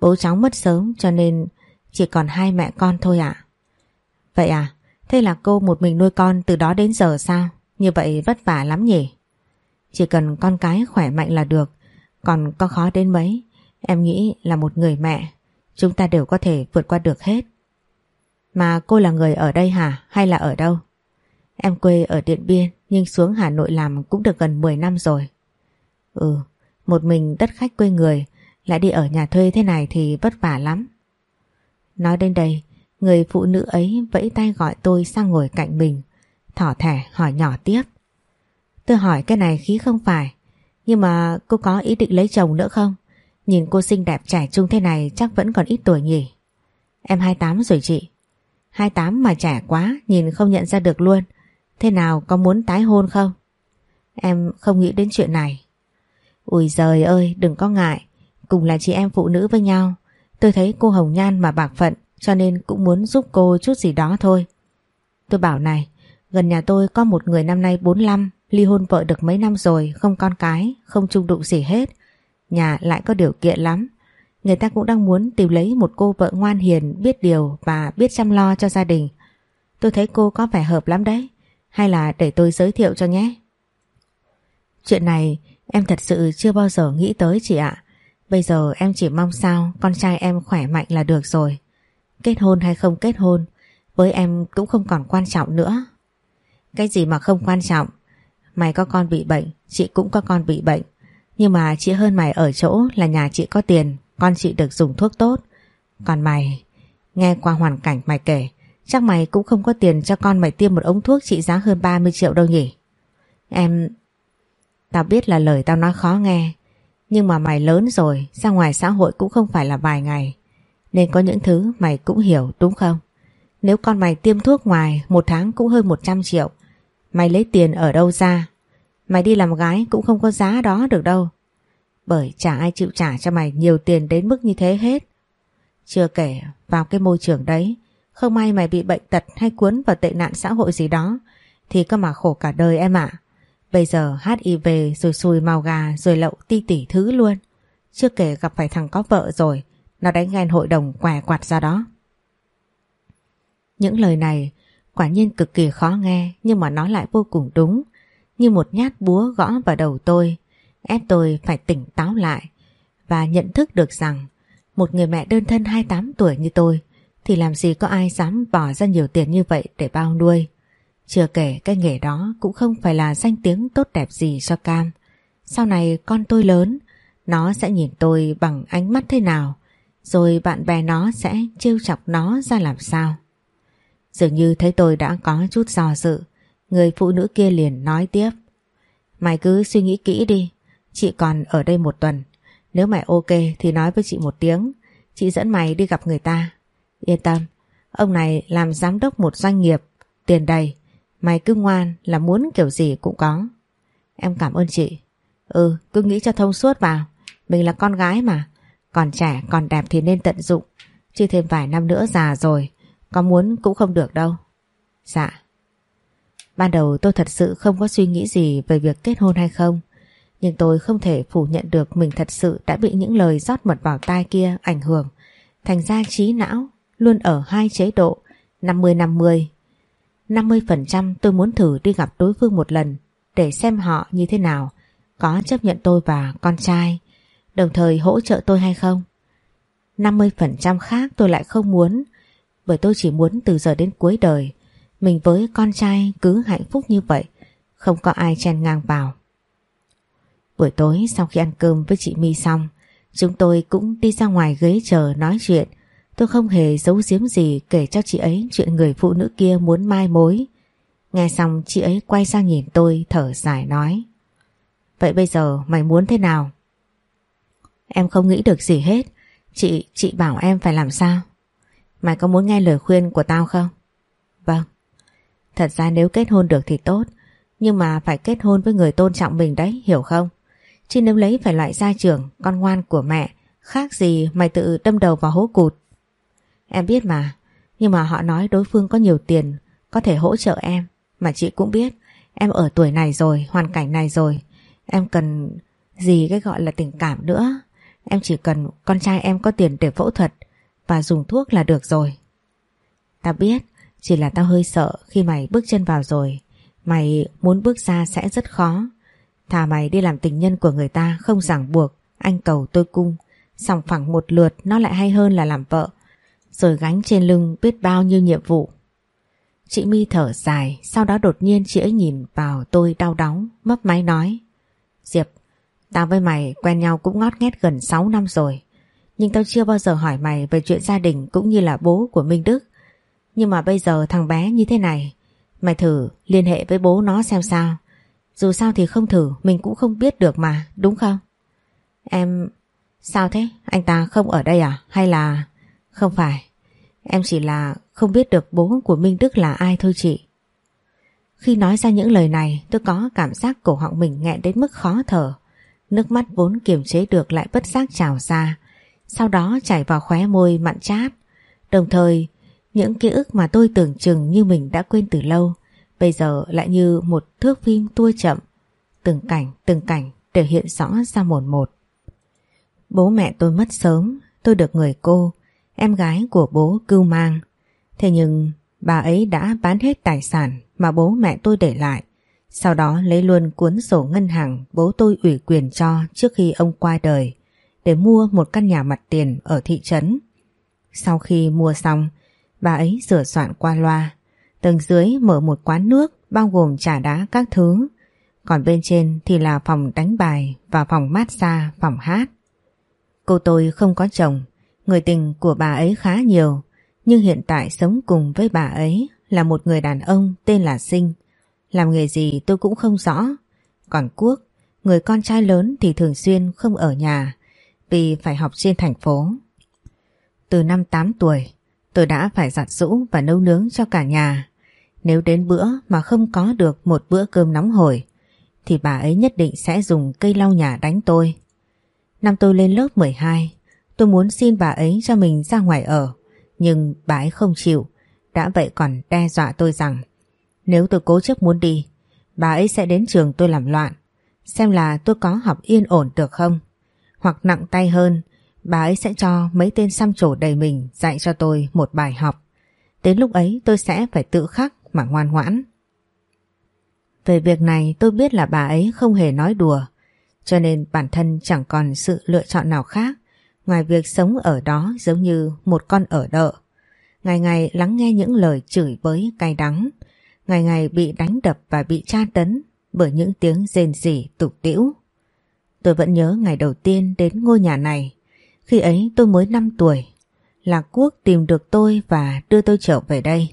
Bố cháu mất sớm cho nên chỉ còn hai mẹ con thôi ạ. Vậy à, thế là cô một mình nuôi con từ đó đến giờ sao? Như vậy vất vả lắm nhỉ? Chỉ cần con cái khỏe mạnh là được, còn có khó đến mấy, em nghĩ là một người mẹ, chúng ta đều có thể vượt qua được hết. Mà cô là người ở đây hả hay là ở đâu? Em quê ở Điện Biên nhưng xuống Hà Nội làm cũng được gần 10 năm rồi. Ừ, một mình đất khách quê người lại đi ở nhà thuê thế này thì vất vả lắm. Nói đến đây, người phụ nữ ấy vẫy tay gọi tôi sang ngồi cạnh mình, thỏ thẻ hỏi nhỏ tiếp. Tôi hỏi cái này khí không phải, nhưng mà cô có ý định lấy chồng nữa không? Nhìn cô xinh đẹp trẻ trung thế này chắc vẫn còn ít tuổi nhỉ. Em 28 rồi chị. 28 mà trẻ quá, nhìn không nhận ra được luôn. Thế nào có muốn tái hôn không? Em không nghĩ đến chuyện này. Ui giời ơi đừng có ngại Cùng là chị em phụ nữ với nhau. Tôi thấy cô hồng nhan mà bạc phận Cho nên cũng muốn giúp cô chút gì đó thôi. Tôi bảo này Gần nhà tôi có một người năm nay 45 Ly hôn vợ được mấy năm rồi Không con cái, không chung đụng gì hết. Nhà lại có điều kiện lắm. Người ta cũng đang muốn tìm lấy một cô vợ ngoan hiền Biết điều và biết chăm lo cho gia đình. Tôi thấy cô có vẻ hợp lắm đấy. Hay là để tôi giới thiệu cho nhé. Chuyện này Em thật sự chưa bao giờ nghĩ tới chị ạ. Bây giờ em chỉ mong sao con trai em khỏe mạnh là được rồi. Kết hôn hay không kết hôn, với em cũng không còn quan trọng nữa. Cái gì mà không quan trọng? Mày có con bị bệnh, chị cũng có con bị bệnh. Nhưng mà chị hơn mày ở chỗ là nhà chị có tiền, con chị được dùng thuốc tốt. Còn mày, nghe qua hoàn cảnh mày kể, chắc mày cũng không có tiền cho con mày tiêm một ống thuốc trị giá hơn 30 triệu đâu nhỉ? Em Tao biết là lời tao nói khó nghe nhưng mà mày lớn rồi, Ra ngoài xã hội cũng không phải là vài ngày. Nên có những thứ mày cũng hiểu, đúng không? Nếu con mày tiêm thuốc ngoài, Một tháng cũng hơn 100 triệu. Mày lấy tiền ở đâu ra? Mày đi làm gái cũng không có giá đó được đâu. Bởi chả ai chịu trả cho mày Nhiều tiền đến mức như thế hết. Chưa kể, vào cái môi trường đấy, Không may mày bị bệnh tật Hay cuốn vào tệ nạn xã hội gì đó, Thì có mà khổ cả đời em ạ. Bây giờ HIV rồi xùi màu gà rồi lậu ti tỉ thứ luôn. Chưa kể gặp phải thằng có vợ rồi, nó đánh ghen hội đồng quẻ quạt ra đó. Những lời này quả nhiên cực kỳ khó nghe nhưng mà nó lại vô cùng đúng. Như một nhát búa gõ vào đầu tôi, ép tôi phải tỉnh táo lại và nhận thức được rằng một người mẹ đơn thân 28 tuổi như tôi thì làm gì có ai dám bỏ ra nhiều tiền như vậy để bao nuôi. Chưa kể cái nghề đó cũng không phải là danh tiếng tốt đẹp gì cho Cam. Sau này con tôi lớn, nó sẽ nhìn tôi bằng ánh mắt thế nào, rồi bạn bè nó sẽ trêu chọc nó ra làm sao. Dường như thấy tôi đã có chút do dự, người phụ nữ kia liền nói tiếp. Mày cứ suy nghĩ kỹ đi, chị còn ở đây một tuần. Nếu mày ok thì nói với chị một tiếng, chị dẫn mày đi gặp người ta. Yên tâm, ông này làm giám đốc một doanh nghiệp, tiền đầy, Mày cứ ngoan là muốn kiểu gì cũng có. Em cảm ơn chị. Ừ, cứ nghĩ cho thông suốt vào. Mình là con gái mà. Còn trẻ, còn đẹp thì nên tận dụng. Chứ thêm vài năm nữa già rồi. Có muốn cũng không được đâu. Dạ. Ban đầu tôi thật sự không có suy nghĩ gì về việc kết hôn hay không. Nhưng tôi không thể phủ nhận được mình thật sự đã bị những lời rót mật vào tai kia ảnh hưởng. Thành ra trí não luôn ở hai chế độ 50-50 50% tôi muốn thử đi gặp đối phương một lần để xem họ như thế nào, có chấp nhận tôi và con trai, đồng thời hỗ trợ tôi hay không. 50% khác tôi lại không muốn, bởi tôi chỉ muốn từ giờ đến cuối đời, mình với con trai cứ hạnh phúc như vậy, không có ai chen ngang vào. Buổi tối sau khi ăn cơm với chị My xong, chúng tôi cũng đi ra ngoài ghế chờ nói chuyện, Tôi không hề giấu giếm gì kể cho chị ấy chuyện người phụ nữ kia muốn mai mối. Nghe xong chị ấy quay sang nhìn tôi thở dài nói. Vậy bây giờ mày muốn thế nào? Em không nghĩ được gì hết. Chị, chị bảo em phải làm sao? Mày có muốn nghe lời khuyên của tao không? Vâng. Thật ra nếu kết hôn được thì tốt. Nhưng mà phải kết hôn với người tôn trọng mình đấy, hiểu không? Chứ nếu lấy phải loại gia trưởng, con ngoan của mẹ, khác gì mày tự đâm đầu vào hố cụt. Em biết mà, nhưng mà họ nói đối phương có nhiều tiền, có thể hỗ trợ em. Mà chị cũng biết em ở tuổi này rồi, hoàn cảnh này rồi. Em cần gì cái gọi là tình cảm nữa. Em chỉ cần con trai em có tiền để phẫu thuật và dùng thuốc là được rồi. Tao biết, chỉ là tao hơi sợ khi mày bước chân vào rồi. Mày muốn bước ra sẽ rất khó. Thà mày đi làm tình nhân của người ta không ràng buộc, anh cầu tôi cung. sòng phẳng một lượt nó lại hay hơn là làm vợ. Rồi gánh trên lưng biết bao nhiêu nhiệm vụ. Chị My thở dài, sau đó đột nhiên chị ấy nhìn vào tôi đau đớn mấp máy nói. Diệp, tao với mày quen nhau cũng ngót nghét gần 6 năm rồi. Nhưng tao chưa bao giờ hỏi mày về chuyện gia đình cũng như là bố của Minh Đức. Nhưng mà bây giờ thằng bé như thế này, mày thử liên hệ với bố nó xem sao. Dù sao thì không thử mình cũng không biết được mà, đúng không? Em... Sao thế? Anh ta không ở đây à? Hay là... Không phải. Em chỉ là không biết được bố của Minh Đức là ai thôi chị. Khi nói ra những lời này, tôi có cảm giác cổ họng mình nghẹn đến mức khó thở. Nước mắt vốn kiềm chế được lại bất giác trào ra. Sau đó chảy vào khóe môi mặn chát. Đồng thời, những ký ức mà tôi tưởng chừng như mình đã quên từ lâu, Bây giờ lại như một thước phim tua chậm Từng cảnh từng cảnh đều hiện rõ ra một một Bố mẹ tôi mất sớm, Tôi được người cô Em gái của bố cưu mang Thế nhưng bà ấy đã bán hết tài sản Mà bố mẹ tôi để lại Sau đó lấy luôn cuốn sổ ngân hàng Bố tôi ủy quyền cho Trước khi ông qua đời Để mua một căn nhà mặt tiền ở thị trấn Sau khi mua xong Bà ấy sửa soạn qua loa Tầng dưới mở một quán nước bao gồm trà đá các thứ. Còn bên trên thì là phòng đánh bài và phòng massage, phòng hát. Cô tôi không có chồng, người tình của bà ấy khá nhiều, nhưng hiện tại sống cùng với bà ấy là một người đàn ông tên là Sinh. Làm nghề gì tôi cũng không rõ. Còn Quốc, người con trai lớn thì thường xuyên không ở nhà vì phải học trên thành phố. Từ năm 8 tuổi, tôi đã phải giặt rũ và nấu nướng cho cả nhà. Nếu đến bữa mà không có được một bữa cơm nóng hổi thì bà ấy nhất định sẽ dùng cây lau nhà đánh tôi. Năm tôi lên lớp 12 tôi muốn xin bà ấy cho mình ra ngoài ở nhưng bà ấy không chịu. Đã vậy còn đe dọa tôi rằng nếu tôi cố chấp muốn đi bà ấy sẽ đến trường tôi làm loạn. Xem là tôi có học yên ổn được không? Hoặc nặng tay hơn bà ấy sẽ cho mấy tên xăm trổ đầy mình dạy cho tôi một bài học. Đến lúc ấy tôi sẽ phải tự khắc mà ngoan ngoãn. Về việc này tôi biết là bà ấy không hề nói đùa, cho nên bản thân chẳng còn sự lựa chọn nào khác ngoài việc sống ở đó giống như một con ở đợ. Ngày ngày lắng nghe những lời chửi bới cay đắng, ngày ngày bị đánh đập và bị tra tấn bởi những tiếng rên rỉ tục tĩu. Tôi vẫn nhớ ngày đầu tiên đến ngôi nhà này, khi ấy tôi mới 5 tuổi. Lạc Quốc tìm được tôi và đưa tôi trở về đây.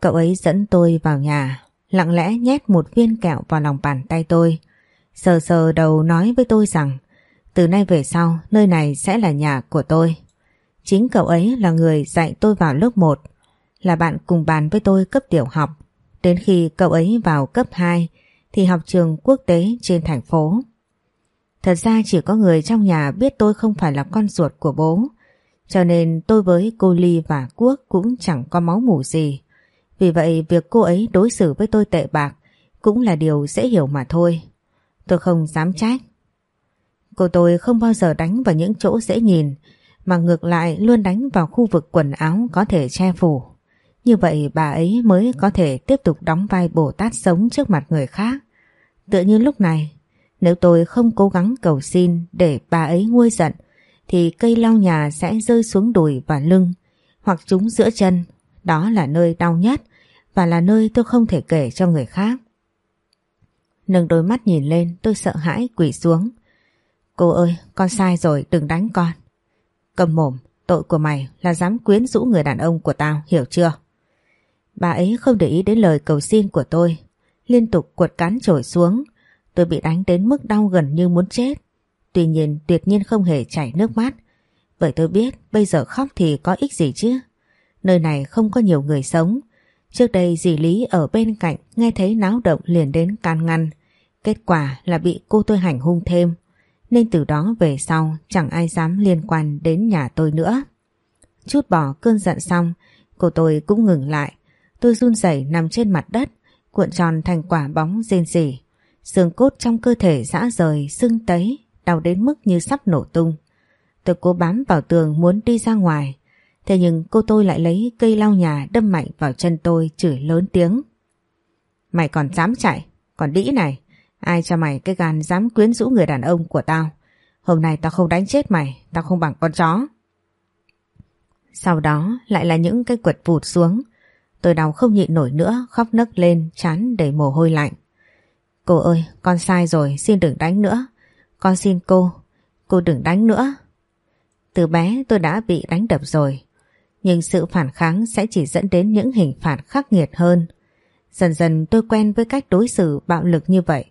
Cậu ấy dẫn tôi vào nhà, lặng lẽ nhét một viên kẹo vào lòng bàn tay tôi. Sờ sờ đầu nói với tôi rằng từ nay về sau nơi này sẽ là nhà của tôi. Chính cậu ấy là người dạy tôi vào lớp 1, là bạn cùng bàn với tôi cấp tiểu học. Đến khi cậu ấy vào cấp 2 thì học trường quốc tế trên thành phố. Thật ra chỉ có người trong nhà biết tôi không phải là con ruột của bố, cho nên tôi với cô Ly và Quốc cũng chẳng có máu mủ gì. Vì vậy việc cô ấy đối xử với tôi tệ bạc cũng là điều dễ hiểu mà thôi. Tôi không dám trách. Cô tôi không bao giờ đánh vào những chỗ dễ nhìn mà ngược lại luôn đánh vào khu vực quần áo có thể che phủ. Như vậy bà ấy mới có thể tiếp tục đóng vai Bồ Tát sống trước mặt người khác. Tựa như lúc này, nếu tôi không cố gắng cầu xin để bà ấy nguôi giận thì cây lau nhà sẽ rơi xuống đùi và lưng hoặc trúng giữa chân. Đó là nơi đau nhất và là nơi tôi không thể kể cho người khác. Nâng đôi mắt nhìn lên tôi sợ hãi quỳ xuống. Cô ơi, con sai rồi, đừng đánh con. Cầm mồm, tội của mày là dám quyến rũ người đàn ông của tao, hiểu chưa? Bà ấy không để ý đến lời cầu xin của tôi, liên tục cuột cắn trổi xuống. Tôi bị đánh đến mức đau gần như muốn chết. Tuy nhiên tuyệt nhiên không hề chảy nước mắt. Vậy tôi biết bây giờ khóc thì có ích gì chứ. Nơi này không có nhiều người sống. Trước đây dì Lý ở bên cạnh nghe thấy náo động liền đến can ngăn. Kết quả là bị cô tôi hành hung thêm. Nên từ đó về sau chẳng ai dám liên quan đến nhà tôi nữa. Chút bỏ cơn giận xong, cô tôi cũng ngừng lại. Tôi run rẩy nằm trên mặt đất, cuộn tròn thành quả bóng rên rỉ. Xương cốt trong cơ thể rã rời, sưng tấy, đau đến mức như sắp nổ tung. Tôi cố bám vào tường muốn đi ra ngoài. Thế nhưng cô tôi lại lấy cây lau nhà đâm mạnh vào chân tôi chửi lớn tiếng. Mày còn dám chạy, còn đĩ này. Ai cho mày cái gan dám quyến rũ người đàn ông của tao. Hôm nay tao không đánh chết mày, tao không bằng con chó. Sau đó lại là những cái quật vụt xuống. Tôi đau không nhịn nổi nữa, khóc nấc lên, chán đầy mồ hôi lạnh. Cô ơi, con sai rồi, xin đừng đánh nữa. Con xin cô, cô đừng đánh nữa. Từ bé tôi đã bị đánh đập rồi, nhưng sự phản kháng sẽ chỉ dẫn đến những hình phạt khắc nghiệt hơn. Dần dần tôi quen với cách đối xử bạo lực như vậy,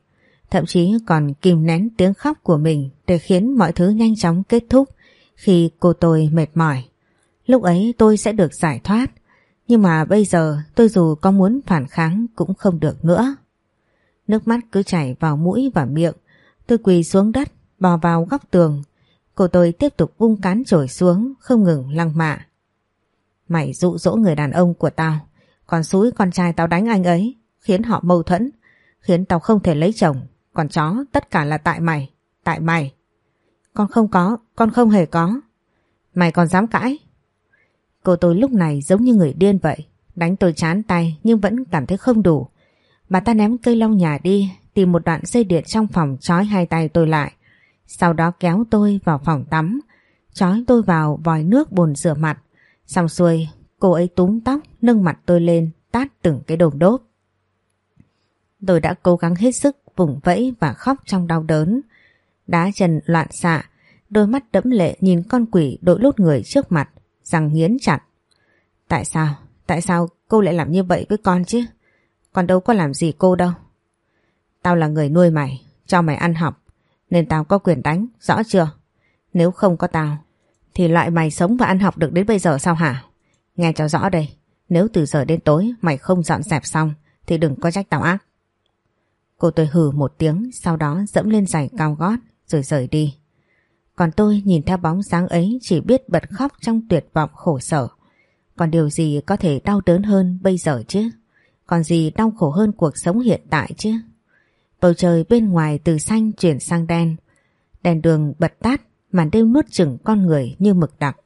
thậm chí còn kìm nén tiếng khóc của mình để khiến mọi thứ nhanh chóng kết thúc khi cô tôi mệt mỏi. Lúc ấy tôi sẽ được giải thoát, nhưng mà bây giờ tôi dù có muốn phản kháng cũng không được nữa. Nước mắt cứ chảy vào mũi và miệng, tôi quỳ xuống đất, bò vào góc tường. Cô tôi tiếp tục vung cán trổi xuống, không ngừng lăng mạ. Mày dụ dỗ người đàn ông của tao, còn suối con trai tao đánh anh ấy, khiến họ mâu thuẫn, khiến tao không thể lấy chồng. Còn chó, tất cả là tại mày, tại mày. Con không có, con không hề có. Mày còn dám cãi? Cô tôi lúc này giống như người điên vậy, đánh tôi chán tay nhưng vẫn cảm thấy không đủ. Bà ta ném cây lau nhà đi, tìm một đoạn dây điện trong phòng trói hai tay tôi lại. Sau đó kéo tôi vào phòng tắm, trói tôi vào vòi nước bồn rửa mặt. Xong xuôi, cô ấy túm tóc, nâng mặt tôi lên, tát từng cái đồm đốp. Tôi đã cố gắng hết sức vùng vẫy và khóc trong đau đớn. Đá chân loạn xạ, đôi mắt đẫm lệ nhìn con quỷ đội lốt người trước mặt, răng nghiến chặt. Tại sao? Tại sao cô lại làm như vậy với con chứ? Con đâu có làm gì cô đâu. Tao là người nuôi mày, cho mày ăn học, nên tao có quyền đánh, rõ chưa? Nếu không có tao, thì loại mày sống và ăn học được đến bây giờ sao hả? Nghe cho rõ đây, nếu từ giờ đến tối mày không dọn dẹp xong, thì đừng có trách tao ác. Cô tôi hừ một tiếng, sau đó dẫm lên giày cao gót, rồi rời đi. Còn tôi nhìn theo bóng dáng ấy chỉ biết bật khóc trong tuyệt vọng khổ sở. Còn điều gì có thể đau đớn hơn bây giờ chứ? Còn gì đau khổ hơn cuộc sống hiện tại chứ? Bầu trời bên ngoài từ xanh chuyển sang đen. Đèn đường bật tắt, màn đêm nuốt chửng con người như mực đặc.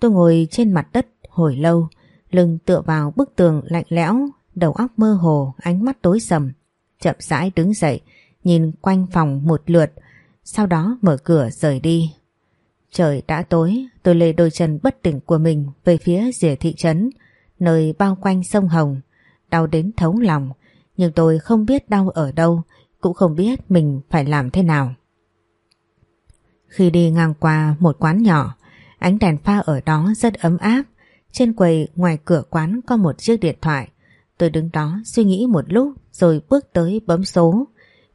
Tôi ngồi trên mặt đất hồi lâu, lưng tựa vào bức tường lạnh lẽo, đầu óc mơ hồ, ánh mắt tối sầm. Chậm rãi đứng dậy, nhìn quanh phòng một lượt, sau đó mở cửa rời đi. Trời đã tối, tôi lê đôi chân bất tỉnh của mình về phía rìa thị trấn, nơi bao quanh sông Hồng, đau đến thấu lòng, nhưng tôi không biết đau ở đâu, cũng không biết mình phải làm thế nào. Khi đi ngang qua một quán nhỏ, ánh đèn pha ở đó rất ấm áp, trên quầy ngoài cửa quán có một chiếc điện thoại. Tôi đứng đó suy nghĩ một lúc rồi bước tới bấm số.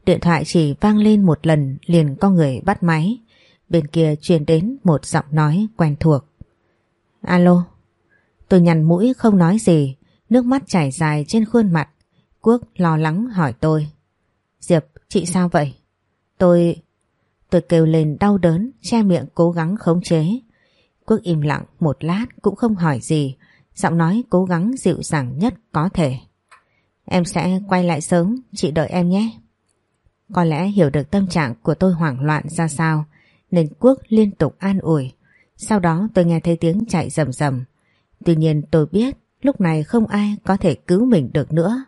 Điện thoại chỉ vang lên một lần liền có người bắt máy. Bên kia truyền đến một giọng nói quen thuộc. Alo. Tôi nhằn mũi không nói gì, nước mắt chảy dài trên khuôn mặt. Quốc lo lắng hỏi tôi. Diệp, chị sao vậy? Tôi... Tôi kêu lên đau đớn, che miệng cố gắng khống chế. Quốc im lặng một lát cũng không hỏi gì, giọng nói cố gắng dịu dàng nhất có thể. Em sẽ quay lại sớm, chị đợi em nhé. Có lẽ hiểu được tâm trạng của tôi hoảng loạn ra sao, nên Quốc liên tục an ủi. Sau đó tôi nghe thấy tiếng chạy rầm rầm. Tuy nhiên tôi biết lúc này không ai có thể cứu mình được nữa.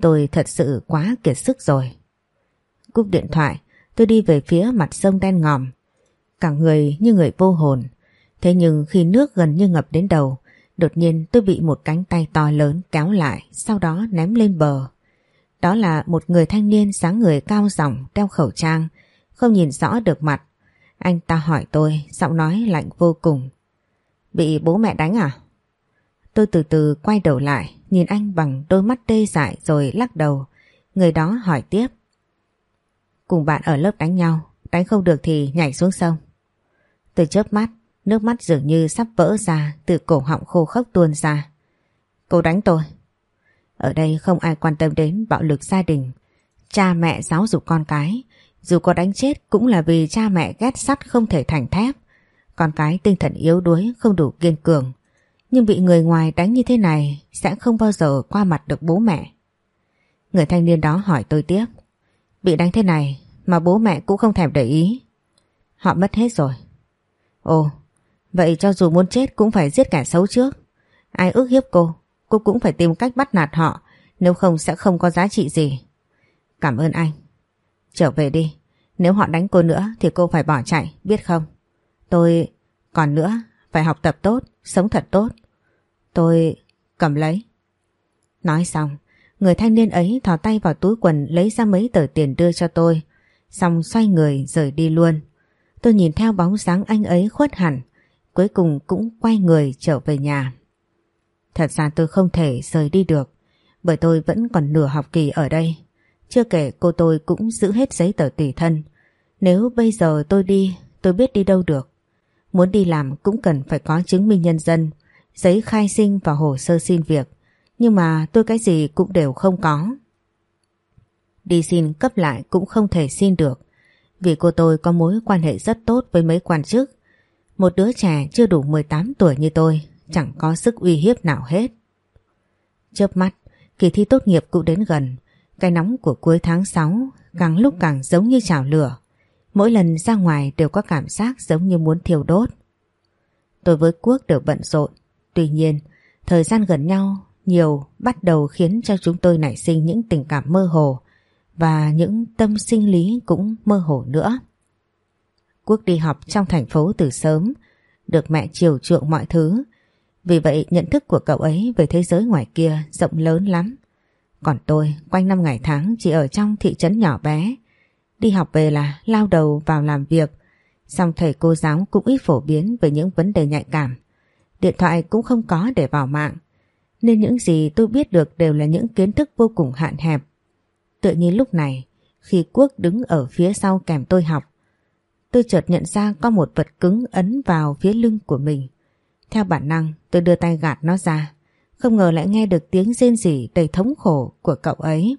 Tôi thật sự quá kiệt sức rồi. Cúp điện thoại, tôi đi về phía mặt sông đen ngòm. Cả người như người vô hồn. Thế nhưng khi nước gần như ngập đến đầu, đột nhiên tôi bị một cánh tay to lớn kéo lại, sau đó ném lên bờ. Đó là một người thanh niên sáng người cao ròng đeo khẩu trang, không nhìn rõ được mặt. Anh ta hỏi tôi, giọng nói lạnh vô cùng. Bị bố mẹ đánh à? Tôi từ từ quay đầu lại, nhìn anh bằng đôi mắt tê dại rồi lắc đầu. Người đó hỏi tiếp. Cùng bạn ở lớp đánh nhau, đánh không được thì nhảy xuống sông. Tôi chớp mắt, nước mắt dường như sắp vỡ ra từ cổ họng khô khốc tuôn ra. Cô đánh tôi. Ở đây không ai quan tâm đến bạo lực gia đình. Cha mẹ giáo dục con cái, dù có đánh chết cũng là vì cha mẹ ghét sắt không thể thành thép. Con cái tinh thần yếu đuối không đủ kiên cường. Nhưng bị người ngoài đánh như thế này sẽ không bao giờ qua mặt được bố mẹ. Người thanh niên đó hỏi tôi tiếp. Bị đánh thế này mà bố mẹ cũng không thèm để ý. Họ mất hết rồi. Ồ, vậy cho dù muốn chết cũng phải giết kẻ xấu trước. Ai ước hiếp cô, cô cũng phải tìm cách bắt nạt họ, nếu không sẽ không có giá trị gì. Cảm ơn anh. Trở về đi, nếu họ đánh cô nữa thì cô phải bỏ chạy, biết không? Tôi... Còn nữa, phải học tập tốt, sống thật tốt. Tôi... cầm lấy. Nói xong, người thanh niên ấy thò tay vào túi quần lấy ra mấy tờ tiền đưa cho tôi, xong xoay người rời đi luôn. Tôi nhìn theo bóng dáng anh ấy khuất hẳn, cuối cùng cũng quay người trở về nhà. Thật ra tôi không thể rời đi được, bởi tôi vẫn còn nửa học kỳ ở đây. Chưa kể cô tôi cũng giữ hết giấy tờ tùy thân. Nếu bây giờ tôi đi, tôi biết đi đâu được. Muốn đi làm cũng cần phải có chứng minh nhân dân, giấy khai sinh và hồ sơ xin việc. Nhưng mà tôi cái gì cũng đều không có. Đi xin cấp lại cũng không thể xin được. Vì cô tôi có mối quan hệ rất tốt với mấy quan chức. Một đứa trẻ chưa đủ 18 tuổi như tôi chẳng có sức uy hiếp nào hết. Chớp mắt, kỳ thi tốt nghiệp cũng đến gần. Cái nóng của cuối tháng 6 càng lúc càng giống như chảo lửa. Mỗi lần ra ngoài đều có cảm giác giống như muốn thiêu đốt. Tôi với Quốc đều bận rộn. Tuy nhiên, thời gian gần nhau nhiều bắt đầu khiến cho chúng tôi nảy sinh những tình cảm mơ hồ và những tâm sinh lý cũng mơ hồ nữa. Quốc đi học trong thành phố từ sớm, được mẹ chiều chuộng mọi thứ. Vì vậy nhận thức của cậu ấy về thế giới ngoài kia rộng lớn lắm. Còn tôi quanh năm ngày tháng chỉ ở trong thị trấn nhỏ bé. Đi học về là lao đầu vào làm việc. Xong thầy cô giáo cũng ít phổ biến về những vấn đề nhạy cảm. Điện thoại cũng không có để vào mạng. Nên những gì tôi biết được đều là những kiến thức vô cùng hạn hẹp. Tự nhiên lúc này, khi Quốc đứng ở phía sau kèm tôi học, tôi chợt nhận ra có một vật cứng ấn vào phía lưng của mình. Theo bản năng, tôi đưa tay gạt nó ra. Không ngờ lại nghe được tiếng rên rỉ đầy thống khổ của cậu ấy.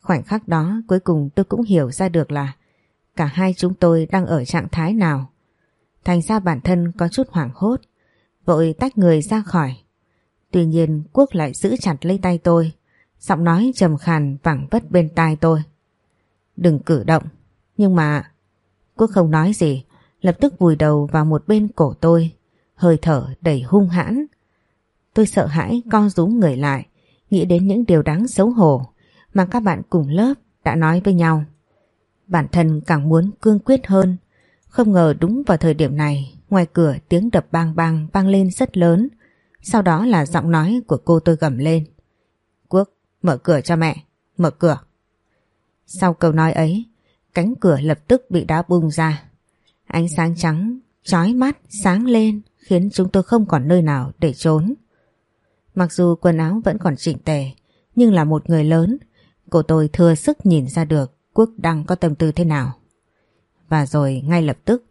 Khoảnh khắc đó cuối cùng tôi cũng hiểu ra được là cả hai chúng tôi đang ở trạng thái nào. Thành ra bản thân có chút hoảng hốt, vội tách người ra khỏi. Tuy nhiên Quốc lại giữ chặt lấy tay tôi, giọng nói trầm khàn vẳng vất bên tai tôi. Đừng cử động, nhưng mà... Quốc không nói gì, lập tức vùi đầu vào một bên cổ tôi, hơi thở đầy hung hãn. Tôi sợ hãi co rúm người lại, nghĩ đến những điều đáng xấu hổ mà các bạn cùng lớp đã nói với nhau. Bản thân càng muốn cương quyết hơn, không ngờ đúng vào thời điểm này, ngoài cửa tiếng đập bang bang vang lên rất lớn, sau đó là giọng nói của cô tôi gầm lên. Quốc, mở cửa cho mẹ, mở cửa. Sau câu nói ấy, cánh cửa lập tức bị đá bung ra. Ánh sáng trắng, chói mắt, sáng lên khiến chúng tôi không còn nơi nào để trốn. Mặc dù quần áo vẫn còn chỉnh tề, nhưng là một người lớn, cô tôi thừa sức nhìn ra được Quốc đang có tâm tư thế nào. Và rồi ngay lập tức,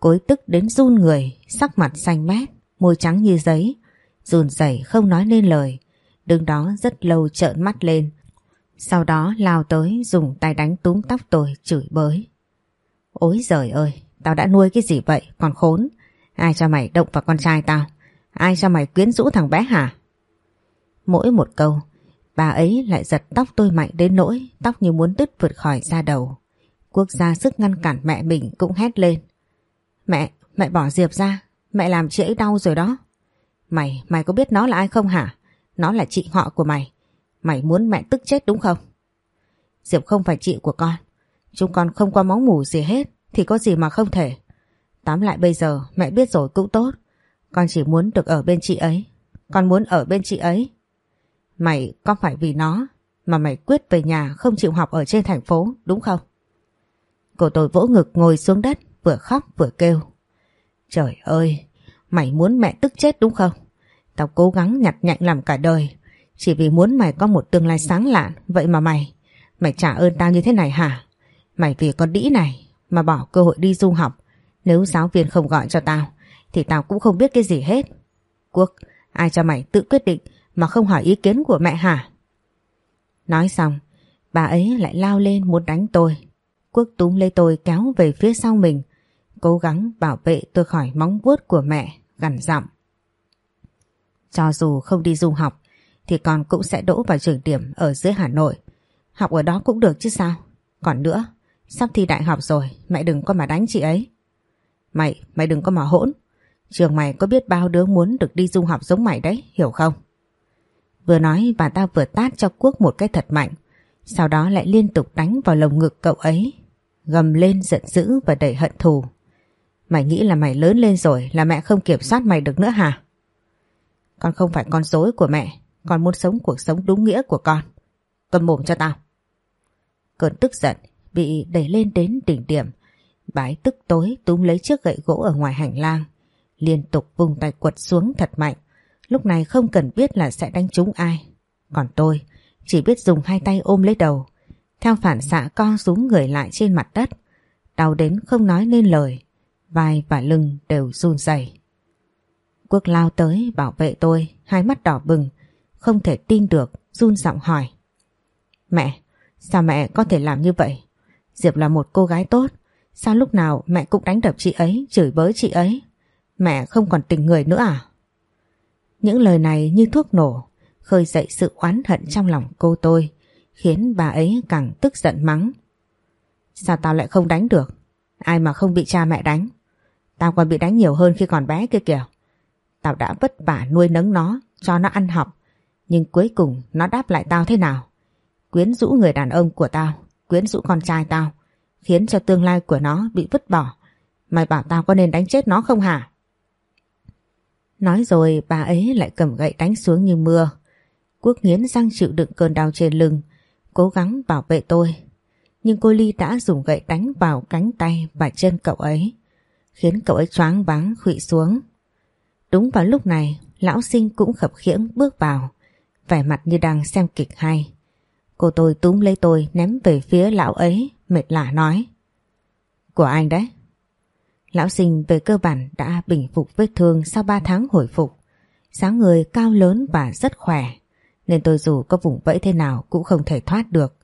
cối tức đến run người, sắc mặt xanh mét, môi trắng như giấy, run rẩy không nói nên lời, đứng đó rất lâu trợn mắt lên. Sau đó lao tới dùng tay đánh túm tóc tôi chửi bới. Ôi giời ơi, tao đã nuôi cái gì vậy, còn khốn. Ai cho mày động vào con trai tao? Ai cho mày quyến rũ thằng bé hả? Mỗi một câu, bà ấy lại giật tóc tôi mạnh đến nỗi tóc như muốn đứt vượt khỏi da đầu. Quốc gia sức ngăn cản mẹ mình cũng hét lên. Mẹ, mẹ bỏ Diệp ra, mẹ làm chị ấy đau rồi đó. Mày, mày có biết nó là ai không hả? Nó là chị họ của mày. Mày muốn mẹ tức chết đúng không? Diệp không phải chị của con. Chúng con không qua máu mủ gì hết thì có gì mà không thể. Tóm lại bây giờ mẹ biết rồi cũng tốt. Con chỉ muốn được ở bên chị ấy. Con muốn ở bên chị ấy. Mày có phải vì nó mà mày quyết về nhà không chịu học ở trên thành phố đúng không? Cô tôi vỗ ngực ngồi xuống đất vừa khóc vừa kêu. Trời ơi, mày muốn mẹ tức chết đúng không? Tao cố gắng nhặt nhạnh làm cả đời chỉ vì muốn mày có một tương lai sáng lạn, Vậy mà mày Mày trả ơn tao như thế này hả? Mày vì con đĩ này Mà bỏ cơ hội đi du học. Nếu giáo viên không gọi cho tao, Thì tao cũng không biết cái gì hết. Quốc, Ai cho mày tự quyết định Mà không hỏi ý kiến của mẹ hả? Nói xong, Bà ấy lại lao lên muốn đánh tôi. Quốc túm lấy tôi kéo về phía sau mình, Cố gắng bảo vệ tôi khỏi móng vuốt của mẹ, Gằn giọng. Cho dù không đi du học thì con cũng sẽ đỗ vào trường điểm ở dưới Hà Nội. Học ở đó cũng được chứ sao. Còn nữa, sắp thi đại học rồi, mẹ đừng có mà đánh chị ấy. Mày, mày đừng có mà hỗn. Trường mày có biết bao đứa muốn được đi du học giống mày đấy, hiểu không? Vừa nói bà ta vừa tát cho Quốc một cái thật mạnh. Sau đó lại liên tục đánh vào lồng ngực cậu ấy. Gầm lên giận dữ và đầy hận thù. Mày nghĩ là mày lớn lên rồi là mẹ không kiểm soát mày được nữa hả? Con không phải con dối của mẹ. Con muốn sống cuộc sống đúng nghĩa của con. Cầm mồm cho tao. Cơn tức giận bị đẩy lên đến đỉnh điểm. Bái tức tối túm lấy chiếc gậy gỗ ở ngoài hành lang. Liên tục vùng tay quật xuống thật mạnh. Lúc này không cần biết là sẽ đánh trúng ai. Còn tôi chỉ biết dùng hai tay ôm lấy đầu. Theo phản xạ co rúm người lại trên mặt đất. Đau đến không nói nên lời. Vai và lưng đều run rẩy. Quốc lao tới bảo vệ tôi, hai mắt đỏ bừng, không thể tin được, run giọng hỏi. Mẹ, sao mẹ có thể làm như vậy? Diệp là một cô gái tốt, sao lúc nào mẹ cũng đánh đập chị ấy, chửi bới chị ấy? Mẹ không còn tình người nữa à? Những lời này như thuốc nổ, khơi dậy sự oán hận trong lòng cô tôi, khiến bà ấy càng tức giận mắng. Sao tao lại không đánh được? Ai mà không bị cha mẹ đánh? Tao còn bị đánh nhiều hơn khi còn bé kia kìa. Tao đã vất vả nuôi nấng nó, cho nó ăn học. Nhưng cuối cùng nó đáp lại tao thế nào? Quyến rũ người đàn ông của tao, quyến rũ con trai tao, khiến cho tương lai của nó bị vứt bỏ. Mày bảo tao có nên đánh chết nó không hả? Nói rồi bà ấy lại cầm gậy đánh xuống như mưa. Quốc nghiến răng chịu đựng cơn đau trên lưng, cố gắng bảo vệ tôi. Nhưng cô Ly đã dùng gậy đánh vào cánh tay và chân cậu ấy, khiến cậu ấy choáng váng khụy xuống. Đúng vào lúc này, lão sinh cũng khập khiễng bước vào, vẻ mặt như đang xem kịch hay. Cô tôi túm lấy tôi ném về phía lão ấy, mệt lạ nói. Của anh đấy. Lão sinh về cơ bản đã bình phục vết thương sau 3 tháng hồi phục. sáng người cao lớn và rất khỏe, nên tôi dù có vùng vẫy thế nào cũng không thể thoát được.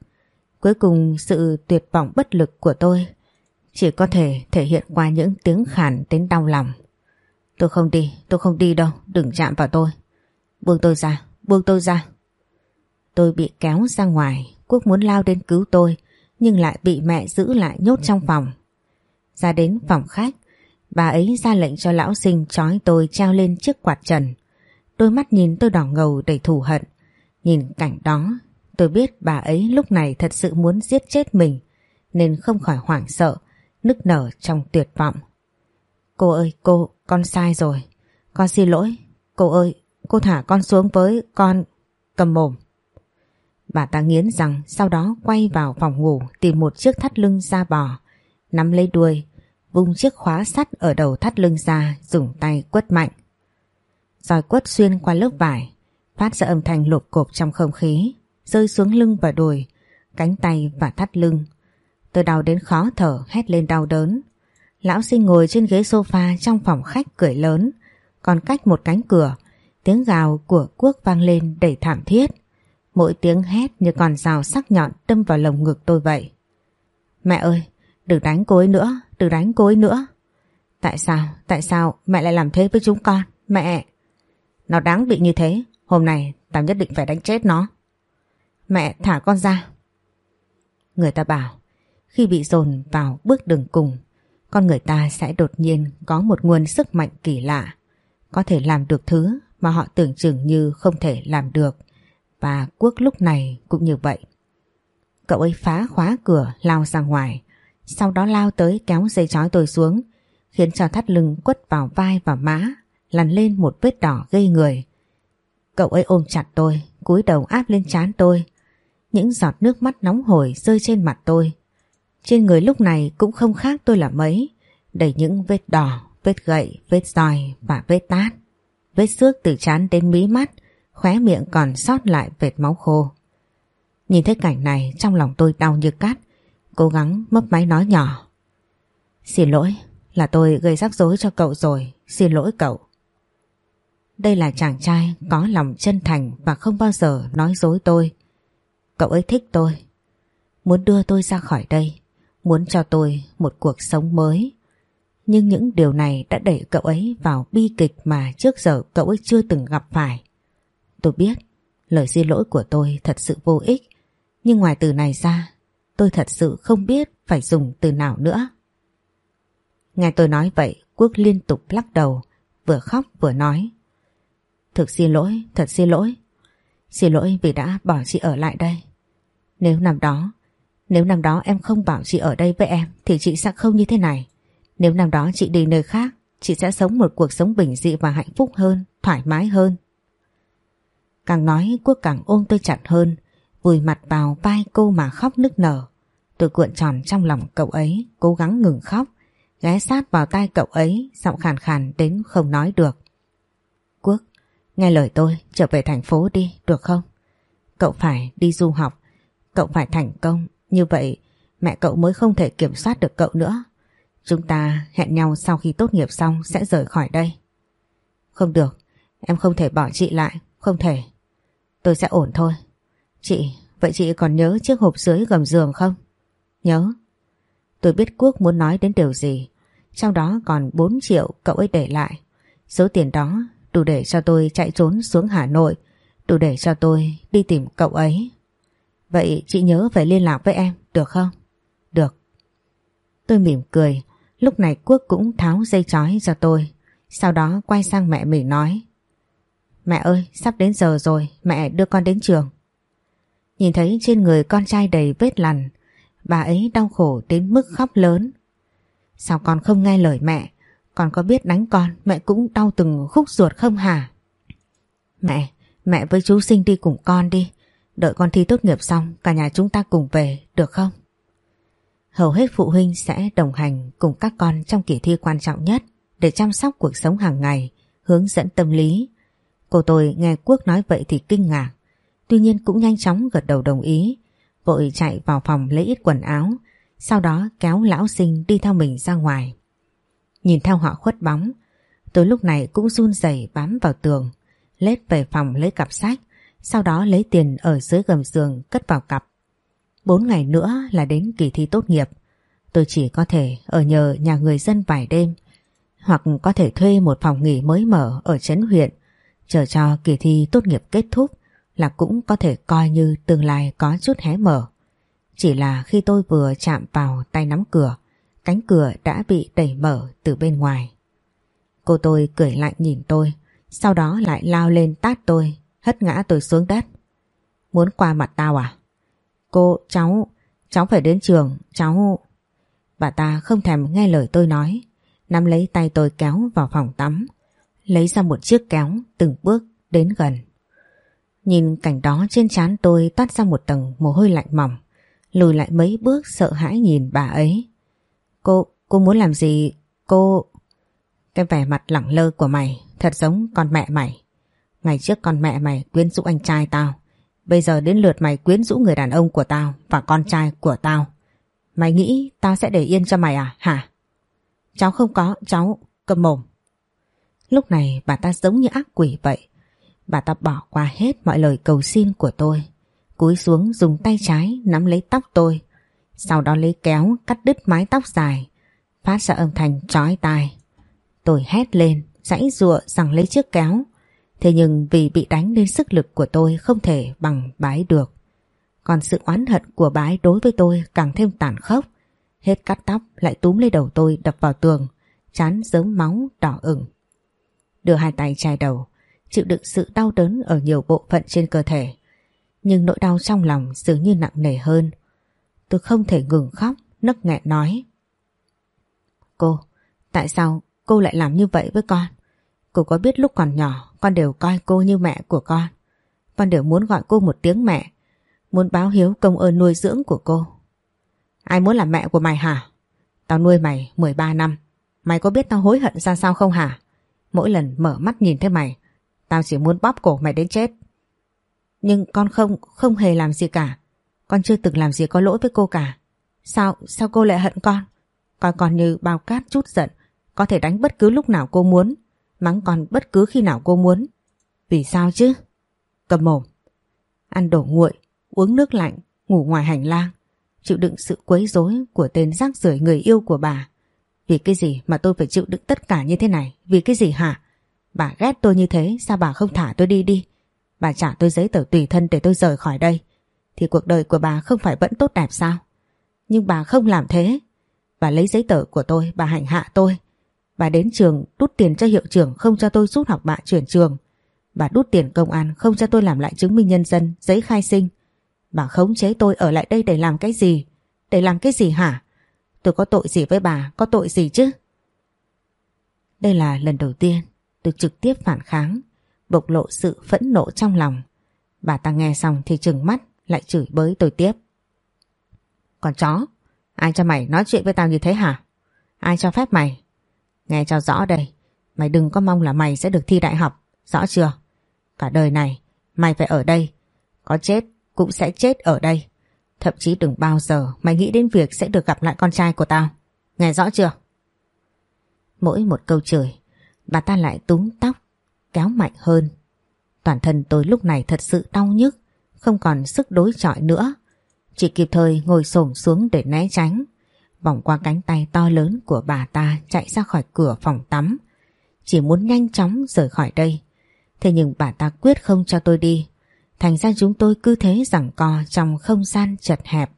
Cuối cùng sự tuyệt vọng bất lực của tôi chỉ có thể thể hiện qua những tiếng khản đến đau lòng. Tôi không đi, tôi không đi đâu, đừng chạm vào tôi. Buông tôi ra, buông tôi ra. Tôi bị kéo ra ngoài, Quốc muốn lao đến cứu tôi, nhưng lại bị mẹ giữ lại nhốt trong phòng. Ra đến phòng khách, bà ấy ra lệnh cho lão sinh trói tôi treo lên chiếc quạt trần. Đôi mắt nhìn tôi đỏ ngầu đầy thù hận. Nhìn cảnh đó, tôi biết bà ấy lúc này thật sự muốn giết chết mình, nên không khỏi hoảng sợ, nức nở trong tuyệt vọng. Cô ơi, cô, con sai rồi. Con xin lỗi. Cô ơi, cô thả con xuống với con cầm mồm. Bà ta nghiến rằng sau đó quay vào phòng ngủ tìm một chiếc thắt lưng da bò, nắm lấy đuôi, vung chiếc khóa sắt ở đầu thắt lưng ra dùng tay quất mạnh. Rồi quất xuyên qua lớp vải, phát ra âm thanh lột cộp trong không khí, rơi xuống lưng và đùi, cánh tay và thắt lưng. Tôi đau đến khó thở hét lên đau đớn. Lão sinh ngồi trên ghế sofa trong phòng khách cười lớn, còn cách một cánh cửa, tiếng gào của quốc vang lên đầy thảm thiết. Mỗi tiếng hét như con rào sắc nhọn đâm vào lồng ngực tôi vậy. Mẹ ơi, đừng đánh cô ấy nữa, đừng đánh cô ấy nữa. Tại sao, tại sao mẹ lại làm thế với chúng con? Mẹ... Nó đáng bị như thế, hôm nay tao nhất định phải đánh chết nó. Mẹ thả con ra. Người ta bảo, khi bị dồn vào bước đường cùng, con người ta sẽ đột nhiên có một nguồn sức mạnh kỳ lạ, có thể làm được thứ mà họ tưởng chừng như không thể làm được. Và Quốc lúc này cũng như vậy. Cậu ấy phá khóa cửa lao ra ngoài, sau đó lao tới kéo dây chói tôi xuống, khiến cho thắt lưng quất vào vai và má, lăn lên một vết đỏ gây người. Cậu ấy ôm chặt tôi, cúi đầu áp lên trán tôi. Những giọt nước mắt nóng hổi rơi trên mặt tôi. Trên người lúc này cũng không khác tôi là mấy, đầy những vết đỏ, vết gậy, vết roi và vết tát. Vết xước từ chán đến mí mắt, khóe miệng còn sót lại vệt máu khô. Nhìn thấy cảnh này trong lòng tôi đau như cắt, cố gắng mấp máy nói nhỏ. Xin lỗi, là tôi gây rắc rối cho cậu rồi, xin lỗi cậu. Đây là chàng trai có lòng chân thành và không bao giờ nói dối tôi. Cậu ấy thích tôi, muốn đưa tôi ra khỏi đây muốn cho tôi một cuộc sống mới. Nhưng những điều này đã đẩy cậu ấy vào bi kịch mà trước giờ cậu ấy chưa từng gặp phải. Tôi biết lời xin lỗi của tôi thật sự vô ích Nhưng ngoài từ này ra, tôi thật sự không biết phải dùng từ nào nữa. Nghe tôi nói vậy, Quốc liên tục lắc đầu, vừa khóc vừa nói. Thực xin lỗi, thật xin lỗi. Xin lỗi vì đã bỏ chị ở lại đây. Nếu năm đó, nếu năm đó em không bảo chị ở đây với em thì chị sẽ không như thế này. Nếu năm đó chị đi nơi khác, chị sẽ sống một cuộc sống bình dị và hạnh phúc hơn, thoải mái hơn. Càng nói Quốc càng ôm tôi chặt hơn, vùi mặt vào vai cô mà khóc nức nở. Tôi cuộn tròn trong lòng cậu ấy, cố gắng ngừng khóc, ghé sát vào tai cậu ấy, giọng khàn khàn đến không nói được. Quốc, nghe lời tôi, trở về thành phố đi, được không? Cậu phải đi du học, cậu phải thành công, như vậy mẹ cậu mới không thể kiểm soát được cậu nữa. Chúng ta hẹn nhau sau khi tốt nghiệp xong sẽ rời khỏi đây. Không được, em không thể bỏ chị lại, không thể. Tôi sẽ ổn thôi. Chị, vậy chị còn nhớ chiếc hộp dưới gầm giường không? Nhớ. Tôi biết Quốc muốn nói đến điều gì. Trong đó còn 4 triệu cậu ấy để lại. Số tiền đó đủ để cho tôi chạy trốn xuống Hà Nội, đủ để cho tôi đi tìm cậu ấy. Vậy chị nhớ phải liên lạc với em, được không? Được. Tôi mỉm cười, lúc này Quốc cũng tháo dây chói cho tôi. Sau đó quay sang mẹ mình nói. Mẹ ơi, sắp đến giờ rồi, mẹ đưa con đến trường. Nhìn thấy trên người con trai đầy vết lằn, bà ấy đau khổ đến mức khóc lớn. Sao con không nghe lời mẹ, con có biết đánh con, mẹ cũng đau từng khúc ruột không hả? Mẹ, mẹ với chú sinh đi cùng con đi, đợi con thi tốt nghiệp xong, cả nhà chúng ta cùng về, được không? Hầu hết phụ huynh sẽ đồng hành cùng các con trong kỳ thi quan trọng nhất để chăm sóc cuộc sống hàng ngày, hướng dẫn tâm lý, Cô tôi nghe Quốc nói vậy thì kinh ngạc. Tuy nhiên cũng nhanh chóng gật đầu đồng ý. Vội chạy vào phòng lấy ít quần áo. Sau đó kéo lão sinh đi theo mình ra ngoài. Nhìn theo họ khuất bóng. Tôi lúc này cũng run rẩy bám vào tường. Lết về phòng lấy cặp sách. Sau đó lấy tiền ở dưới gầm giường cất vào cặp. Bốn ngày nữa là đến kỳ thi tốt nghiệp. Tôi chỉ có thể ở nhờ nhà người dân vài đêm hoặc có thể thuê một phòng nghỉ mới mở ở trấn huyện chờ cho kỳ thi tốt nghiệp kết thúc là cũng có thể coi như tương lai có chút hé mở. Chỉ là khi tôi vừa chạm vào tay nắm cửa, cánh cửa đã bị đẩy mở từ bên ngoài. Cô tôi cười lạnh nhìn tôi, sau đó lại lao lên tát tôi, hất ngã tôi xuống đất. Muốn qua mặt tao à? Cô, cháu, cháu phải đến trường, cháu... Bà ta không thèm nghe lời tôi nói, nắm lấy tay tôi kéo vào phòng tắm, lấy ra một chiếc kéo từng bước đến gần. Nhìn cảnh đó trên trán tôi toát ra một tầng mồ hôi lạnh mỏng, lùi lại mấy bước sợ hãi nhìn bà ấy. Cô, cô muốn làm gì? Cô... Cái vẻ mặt lẳng lơ của mày thật giống con mẹ mày. Ngày trước con mẹ mày quyến rũ anh trai tao. Bây giờ đến lượt mày quyến rũ người đàn ông của tao và con trai của tao. Mày nghĩ tao sẽ để yên cho mày à hả? Cháu không có, cháu cầm mồm. Lúc này bà ta giống như ác quỷ vậy. Bà ta bỏ qua hết mọi lời cầu xin của tôi. Cúi xuống dùng tay trái nắm lấy tóc tôi. Sau đó lấy kéo cắt đứt mái tóc dài. Phát ra âm thanh chói tai. Tôi hét lên, dãy rụa rằng lấy chiếc kéo. Thế nhưng vì bị đánh nên sức lực của tôi không thể bằng bái được. Còn sự oán hận của bái đối với tôi càng thêm tàn khốc. Hết cắt tóc lại túm lấy đầu tôi đập vào tường, chán dớm máu đỏ ửng đưa hai tay chai đầu, chịu đựng sự đau đớn ở nhiều bộ phận trên cơ thể. Nhưng nỗi đau trong lòng dường như nặng nề hơn. Tôi không thể ngừng khóc, nấc nghẹn nói. Cô, tại sao cô lại làm như vậy với con? Cô có biết lúc còn nhỏ con đều coi cô như mẹ của con. Con đều muốn gọi cô một tiếng mẹ, muốn báo hiếu công ơn nuôi dưỡng của cô. Ai muốn làm mẹ của mày hả? Tao nuôi mày 13 năm, mày có biết tao hối hận ra sao không hả? Mỗi lần mở mắt nhìn thấy mày Tao chỉ muốn bóp cổ mày đến chết Nhưng con không Không hề làm gì cả Con chưa từng làm gì có lỗi với cô cả Sao sao cô lại hận con Coi con như bao cát chút giận Có thể đánh bất cứ lúc nào cô muốn Mắng con bất cứ khi nào cô muốn Vì sao chứ Cầm mồm Ăn đổ nguội Uống nước lạnh Ngủ ngoài hành lang Chịu đựng sự quấy rối của tên rác rưởi người yêu của bà vì cái gì mà tôi phải chịu đựng tất cả như thế này? Vì cái gì hả? Bà ghét tôi như thế, sao bà không thả tôi đi đi? Bà trả tôi giấy tờ tùy thân để tôi rời khỏi đây. thì cuộc đời của bà không phải vẫn tốt đẹp sao? Nhưng bà không làm thế. Bà lấy giấy tờ của tôi, bà hành hạ tôi. Bà đến trường đút tiền cho hiệu trưởng không cho tôi rút học bạ chuyển trường. Bà đút tiền công an không cho tôi làm lại chứng minh nhân dân, giấy khai sinh. Bà khống chế tôi ở lại đây để làm cái gì? Để làm cái gì hả? Tôi có tội gì với bà, có tội gì chứ? Đây là lần đầu tiên tôi trực tiếp phản kháng, bộc lộ sự phẫn nộ trong lòng. Bà ta nghe xong thì trừng mắt, lại chửi bới tôi tiếp. Còn chó, ai cho mày nói chuyện với tao như thế hả? Ai cho phép mày? Nghe cho rõ đây, mày đừng có mong là mày sẽ được thi đại học, rõ chưa? Cả đời này, mày phải ở đây, có chết cũng sẽ chết ở đây. Thậm chí đừng bao giờ mày nghĩ đến việc sẽ được gặp lại con trai của tao. Nghe rõ chưa? Mỗi một câu chửi, bà ta lại túng tóc, kéo mạnh hơn. Toàn thân tôi lúc này thật sự đau nhức, không còn sức đối chọi nữa. Chỉ kịp thời ngồi xổm xuống để né tránh. Vòng qua cánh tay to lớn của bà ta chạy ra khỏi cửa phòng tắm. Chỉ muốn nhanh chóng rời khỏi đây. Thế nhưng bà ta quyết không cho tôi đi. Thành ra chúng tôi cứ thế giằng co trong không gian chật hẹp.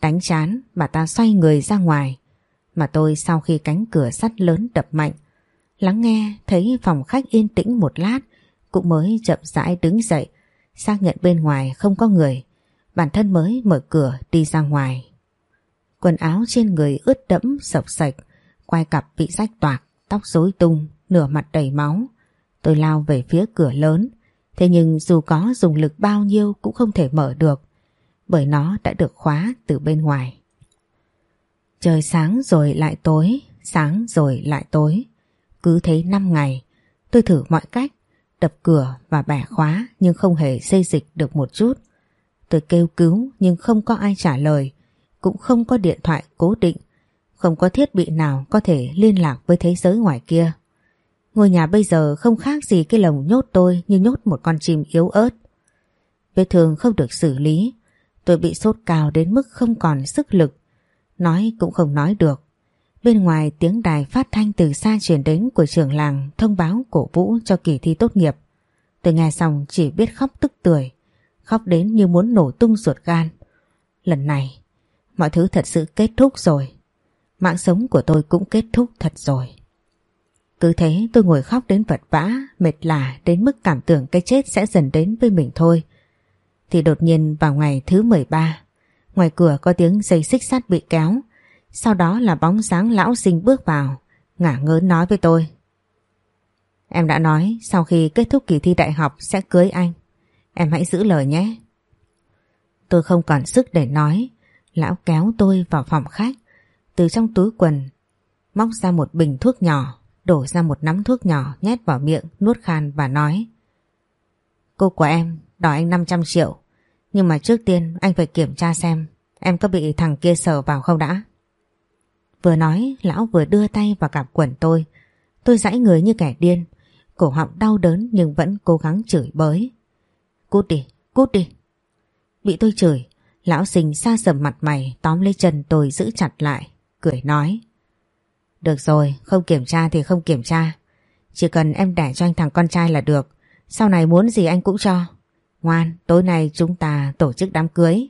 Đánh chán, bà ta xoay người ra ngoài. Mà tôi sau khi cánh cửa sắt lớn đập mạnh, lắng nghe thấy phòng khách yên tĩnh một lát, cũng mới chậm rãi đứng dậy, xác nhận bên ngoài không có người. Bản thân mới mở cửa đi ra ngoài. Quần áo trên người ướt đẫm sọc sạch, quai cặp bị rách toạc, tóc rối tung, nửa mặt đầy máu. Tôi lao về phía cửa lớn, thế nhưng dù có dùng lực bao nhiêu cũng không thể mở được, bởi nó đã được khóa từ bên ngoài. Trời sáng rồi lại tối, sáng rồi lại tối. Cứ thế 5 ngày, tôi thử mọi cách, đập cửa và bẻ khóa nhưng không hề xây dịch được một chút. Tôi kêu cứu nhưng không có ai trả lời, cũng không có điện thoại cố định, không có thiết bị nào có thể liên lạc với thế giới ngoài kia. Ngôi nhà bây giờ không khác gì cái lồng nhốt tôi như nhốt một con chim yếu ớt. Vết thương không được xử lý, tôi bị sốt cao đến mức không còn sức lực, nói cũng không nói được. Bên ngoài tiếng đài phát thanh từ xa truyền đến của trưởng làng thông báo cổ vũ cho kỳ thi tốt nghiệp. Tôi nghe xong chỉ biết khóc tức tưởi, khóc đến như muốn nổ tung ruột gan. Lần này, mọi thứ thật sự kết thúc rồi. Mạng sống của tôi cũng kết thúc thật rồi. Cứ thế tôi ngồi khóc đến vật vã, mệt lả đến mức cảm tưởng cái chết sẽ dần đến với mình thôi. Thì đột nhiên vào ngày thứ 13, ngoài cửa có tiếng dây xích sắt bị kéo, sau đó là bóng dáng lão sinh bước vào, ngả ngớn nói với tôi. Em đã nói sau khi kết thúc kỳ thi đại học sẽ cưới anh. Em hãy giữ lời nhé. Tôi không còn sức để nói. Lão kéo tôi vào phòng khách. Từ trong túi quần móc ra một bình thuốc nhỏ, đổ ra một nắm thuốc nhỏ nhét vào miệng, nuốt khan và nói. Cô của em đòi anh 500 triệu. Nhưng mà trước tiên anh phải kiểm tra xem em có bị thằng kia sờ vào không đã. Vừa nói lão vừa đưa tay vào cặp quần tôi. Tôi giãy người như kẻ điên. Cổ họng đau đớn nhưng vẫn cố gắng chửi bới. Cút đi, cút đi. Bị tôi chửi, lão sinh xa sầm mặt mày tóm lấy chân tôi giữ chặt lại, cười nói. Được rồi, không kiểm tra thì không kiểm tra. Chỉ cần em đẻ cho anh thằng con trai là được. Sau này muốn gì anh cũng cho. Ngoan, tối nay chúng ta tổ chức đám cưới.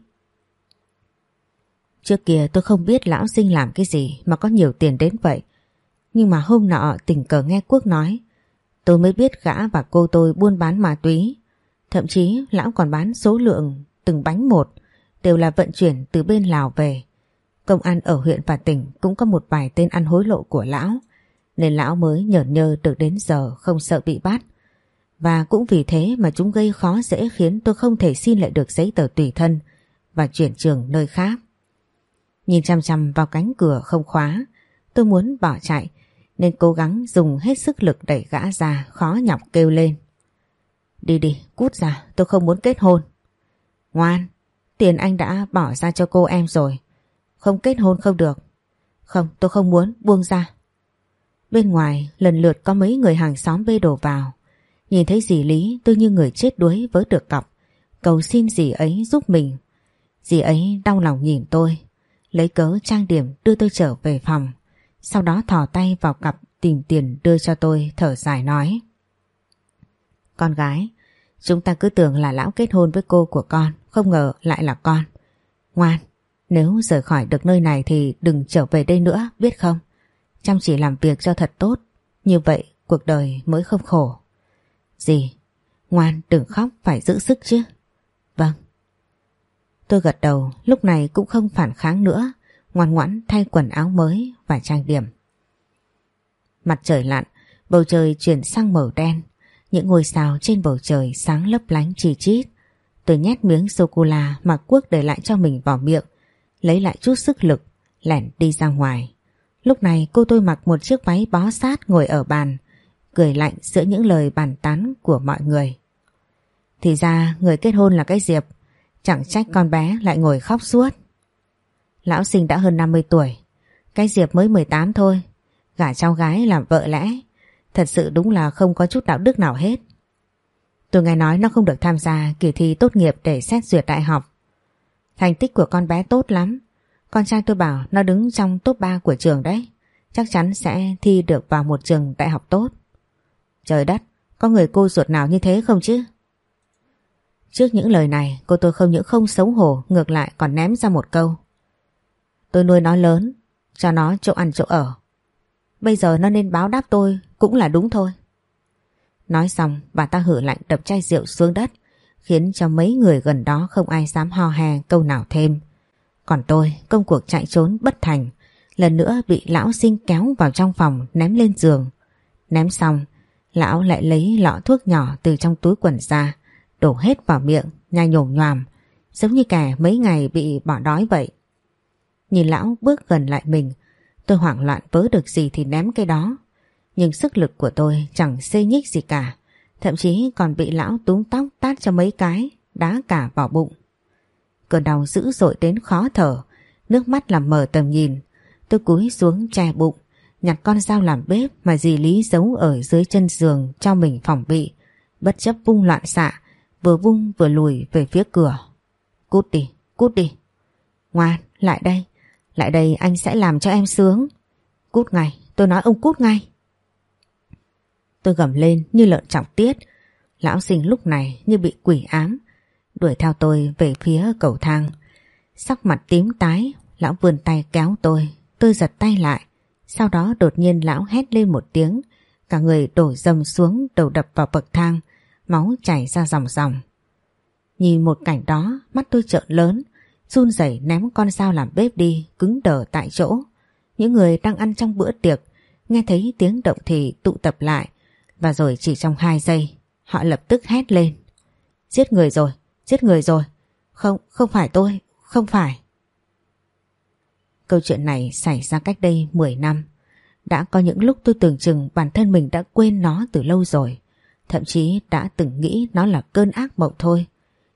Trước kia tôi không biết lão sinh làm cái gì mà có nhiều tiền đến vậy. Nhưng mà hôm nọ tình cờ nghe Quốc nói Tôi mới biết gã và cô tôi buôn bán ma túy. Thậm chí lão còn bán số lượng từng bánh một đều là vận chuyển từ bên Lào về. Công an ở huyện và tỉnh cũng có một vài tên ăn hối lộ của lão nên lão mới nhởn nhơ được đến giờ không sợ bị bắt. Và cũng vì thế mà chúng gây khó dễ khiến tôi không thể xin lại được giấy tờ tùy thân và chuyển trường nơi khác. Nhìn chăm chăm vào cánh cửa không khóa, tôi muốn bỏ chạy nên cố gắng dùng hết sức lực đẩy gã ra khó nhọc kêu lên. Đi đi, cút ra, tôi không muốn kết hôn. Ngoan, tiền anh đã bỏ ra cho cô em rồi. Không kết hôn không được. Không, tôi không muốn, buông ra. Bên ngoài, lần lượt có mấy người hàng xóm bê đổ vào. Nhìn thấy dì Lý tôi như người chết đuối với được cọc. Cầu xin dì ấy giúp mình. Dì ấy đau lòng nhìn tôi. Lấy cớ trang điểm đưa tôi trở về phòng. Sau đó thò tay vào cặp tìm tiền đưa cho tôi thở dài nói. Con gái, chúng ta cứ tưởng là lão kết hôn với cô của con, không ngờ lại là con. Ngoan, nếu rời khỏi được nơi này thì đừng trở về đây nữa, biết không? Chăm chỉ làm việc cho thật tốt, như vậy cuộc đời mới không khổ. Gì? Ngoan đừng khóc phải giữ sức chứ. Vâng. Tôi gật đầu lúc này cũng không phản kháng nữa, ngoan ngoãn thay quần áo mới và trang điểm. Mặt trời lặn, bầu trời chuyển sang màu đen, những ngôi sao trên bầu trời sáng lấp lánh chỉ chít. Tôi nhét miếng sô-cô-la mà Quốc để lại cho mình vào miệng, lấy lại chút sức lực, lẻn đi ra ngoài. Lúc này cô tôi mặc một chiếc váy bó sát ngồi ở bàn, cười lạnh giữa những lời bàn tán của mọi người. Thì ra người kết hôn là cái Diệp, chẳng trách con bé lại ngồi khóc suốt. Lão sinh đã hơn 50 tuổi, cái Diệp mới 18 thôi, gả cháu gái làm vợ lẽ, thật sự đúng là không có chút đạo đức nào hết. Tôi nghe nói nó không được tham gia kỳ thi tốt nghiệp để xét duyệt đại học. Thành tích của con bé tốt lắm, con trai tôi bảo nó đứng trong top 3 của trường đấy, chắc chắn sẽ thi được vào một trường đại học tốt. Trời đất, có người cô ruột nào như thế không chứ? Trước những lời này cô tôi không những không xấu hổ ngược lại còn ném ra một câu. Tôi nuôi nó lớn, cho nó chỗ ăn chỗ ở. Bây giờ nó nên báo đáp tôi cũng là đúng thôi. Nói xong bà ta hử lạnh đập chai rượu xuống đất khiến cho mấy người gần đó không ai dám ho hè câu nào thêm. Còn tôi công cuộc chạy trốn bất thành lần nữa bị lão sinh kéo vào trong phòng ném lên giường. Ném xong lão lại lấy lọ thuốc nhỏ từ trong túi quần ra đổ hết vào miệng nhai nhổm nhòm, giống như kẻ mấy ngày bị bỏ đói vậy. Nhìn lão bước gần lại mình tôi hoảng loạn vớ được gì thì ném cái đó nhưng sức lực của tôi chẳng xê nhích gì cả thậm chí còn bị lão túm tóc tát cho mấy cái đá cả vào bụng. Cơn đau dữ dội đến khó thở nước mắt làm mờ tầm nhìn tôi cúi xuống che bụng nhặt con dao làm bếp mà dì Lý giấu ở dưới chân giường cho mình phòng bị bất chấp vung loạn xạ vừa vung vừa lùi về phía cửa. Cút đi, cút đi. Ngoan, lại đây. Lại đây anh sẽ làm cho em sướng. Cút ngay, tôi nói ông cút ngay. Tôi gầm lên như lợn trọng tiết. Lão sinh lúc này như bị quỷ ám. Đuổi theo tôi về phía cầu thang. Sắc mặt tím tái, lão vươn tay kéo tôi. Tôi giật tay lại. Sau đó đột nhiên lão hét lên một tiếng. Cả người đổ dầm xuống đầu đập vào bậc thang máu chảy ra dòng dòng. Nhìn một cảnh đó, mắt tôi trợn lớn, run rẩy ném con dao làm bếp đi, cứng đờ tại chỗ. Những người đang ăn trong bữa tiệc, nghe thấy tiếng động thì tụ tập lại, và rồi chỉ trong hai giây, họ lập tức hét lên. Giết người rồi, giết người rồi. Không, không phải tôi, không phải. Câu chuyện này xảy ra cách đây 10 năm. Đã có những lúc tôi tưởng chừng bản thân mình đã quên nó từ lâu rồi. Thậm chí đã từng nghĩ nó là cơn ác mộng thôi.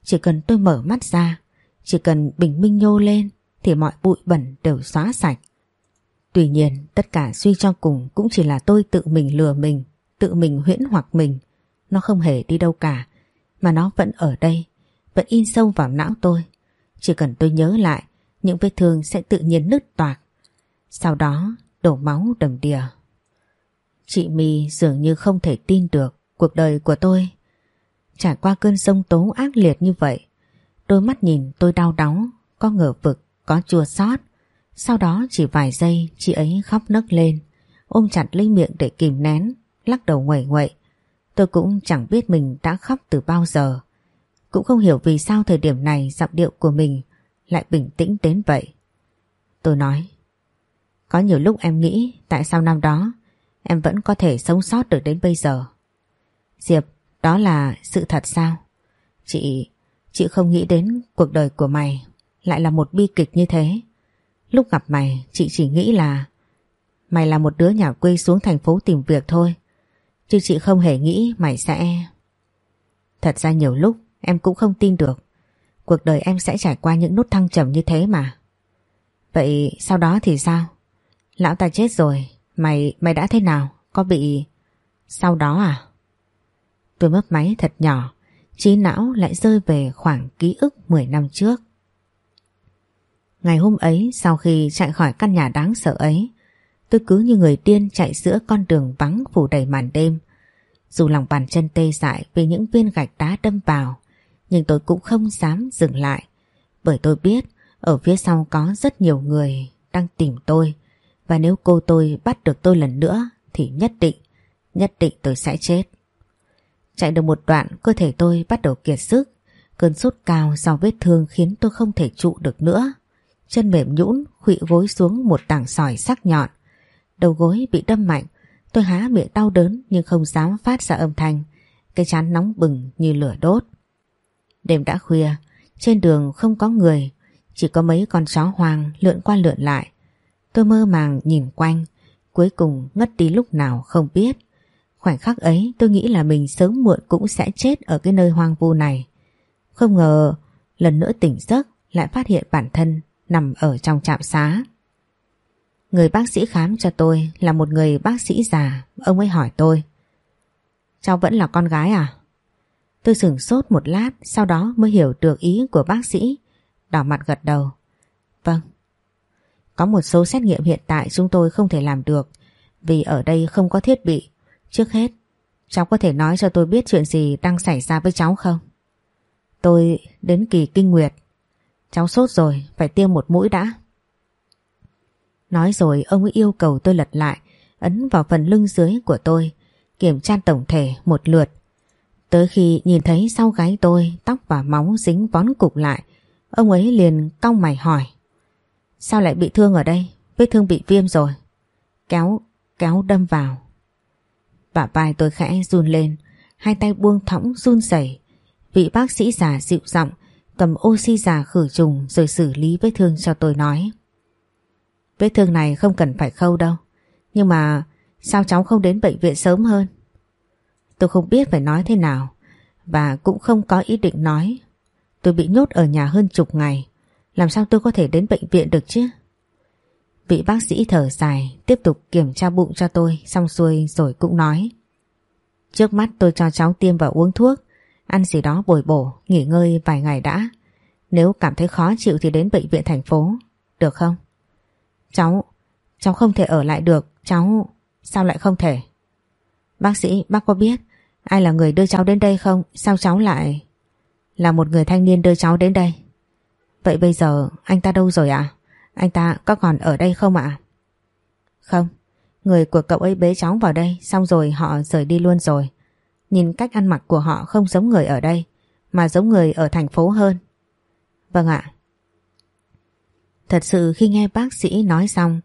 Chỉ cần tôi mở mắt ra, chỉ cần bình minh nhô lên thì mọi bụi bẩn đều xóa sạch. Tuy nhiên tất cả suy cho cùng cũng chỉ là tôi tự mình lừa mình, tự mình huyễn hoặc mình. Nó không hề đi đâu cả, mà nó vẫn ở đây, vẫn in sâu vào não tôi. Chỉ cần tôi nhớ lại, những vết thương sẽ tự nhiên nứt toạc. Sau đó đổ máu đầm đìa. Chị My dường như không thể tin được Cuộc đời của tôi trải qua cơn sông tố ác liệt như vậy. Đôi mắt nhìn tôi đau đáu, có ngờ vực, có chua xót. Sau đó chỉ vài giây chị ấy khóc nấc lên, ôm chặt lấy miệng để kìm nén, lắc đầu nguẩy nguậy. Tôi cũng chẳng biết mình đã khóc từ bao giờ. Cũng không hiểu vì sao thời điểm này giọng điệu của mình lại bình tĩnh đến vậy. Tôi nói, có nhiều lúc em nghĩ tại sao năm đó em vẫn có thể sống sót được đến bây giờ. Diệp, đó là sự thật sao? Chị, chị không nghĩ đến cuộc đời của mày lại là một bi kịch như thế. Lúc gặp mày, chị chỉ nghĩ là mày là một đứa nhà quê xuống thành phố tìm việc thôi. Chứ chị không hề nghĩ mày sẽ... Thật ra nhiều lúc em cũng không tin được cuộc đời em sẽ trải qua những nút thăng trầm như thế mà. Vậy sau đó thì sao? Lão ta chết rồi, mày mày đã thế nào? Có bị... Sau đó à? Tôi mấp máy thật nhỏ, trí não lại rơi về khoảng ký ức 10 năm trước. Ngày hôm ấy sau khi chạy khỏi căn nhà đáng sợ ấy, tôi cứ như người điên chạy giữa con đường vắng phủ đầy màn đêm. Dù lòng bàn chân tê dại vì những viên gạch đá đâm vào, Nhưng tôi cũng không dám dừng lại. Bởi tôi biết ở phía sau có rất nhiều người đang tìm tôi. Và nếu cô tôi bắt được tôi lần nữa thì nhất định, nhất định tôi sẽ chết. Chạy được một đoạn cơ thể tôi bắt đầu kiệt sức. Cơn sốt cao do vết thương khiến tôi không thể trụ được nữa. Chân mềm nhũn khuỵu gối xuống một tảng sỏi sắc nhọn. Đầu gối bị đâm mạnh. Tôi há miệng đau đớn nhưng không dám phát ra âm thanh. Cái chán nóng bừng như lửa đốt. Đêm đã khuya, trên đường không có người, chỉ có mấy con chó hoang lượn qua lượn lại. Tôi mơ màng nhìn quanh, cuối cùng ngất đi lúc nào không biết. Khoảnh khắc ấy tôi nghĩ là mình sớm muộn cũng sẽ chết ở cái nơi hoang vu này. Không ngờ lần nữa tỉnh giấc lại phát hiện bản thân nằm ở trong trạm xá. Người bác sĩ khám cho tôi là một người bác sĩ già, ông ấy hỏi tôi. Cháu vẫn là con gái à? Tôi sửng sốt một lát sau đó mới hiểu được ý của bác sĩ, đỏ mặt gật đầu. Vâng. Có một số xét nghiệm hiện tại chúng tôi không thể làm được vì ở đây không có thiết bị. Trước hết, cháu có thể nói cho tôi biết chuyện gì đang xảy ra với cháu không? Tôi đến kỳ kinh nguyệt. Cháu sốt rồi, phải tiêm một mũi đã. Nói rồi ông ấy yêu cầu tôi lật lại, ấn vào phần lưng dưới của tôi, kiểm tra tổng thể một lượt. Tới khi nhìn thấy sau gáy tôi tóc và máu dính vón cục lại, ông ấy liền cong mày hỏi. Sao lại bị thương ở đây? Vết thương bị viêm rồi. Kéo, kéo đâm vào. Bả vai tôi khẽ run lên, hai tay buông thõng run rẩy. Vị bác sĩ già dịu giọng cầm oxy già khử trùng rồi xử lý vết thương cho tôi nói. Vết thương này không cần phải khâu đâu. Nhưng mà sao cháu không đến bệnh viện sớm hơn? Tôi không biết phải nói thế nào và cũng không có ý định nói. Tôi bị nhốt ở nhà hơn chục ngày. Làm sao tôi có thể đến bệnh viện được chứ? Vị bác sĩ thở dài tiếp tục kiểm tra bụng cho tôi xong xuôi rồi cũng nói. Trước mắt tôi cho cháu tiêm và uống thuốc, ăn gì đó bồi bổ, nghỉ ngơi vài ngày đã. Nếu cảm thấy khó chịu thì đến bệnh viện thành phố, được không? Cháu, cháu không thể ở lại được, cháu... Sao lại không thể? Bác sĩ, bác có biết ai là người đưa cháu đến đây không? Sao cháu lại... Là một người thanh niên đưa cháu đến đây. Vậy bây giờ anh ta đâu rồi ạ? À? Anh ta có còn ở đây không ạ? Không, người của cậu ấy bế cháu vào đây xong rồi họ rời đi luôn rồi. Nhìn cách ăn mặc của họ không giống người ở đây mà giống người ở thành phố hơn. Vâng ạ. Thật sự khi nghe bác sĩ nói xong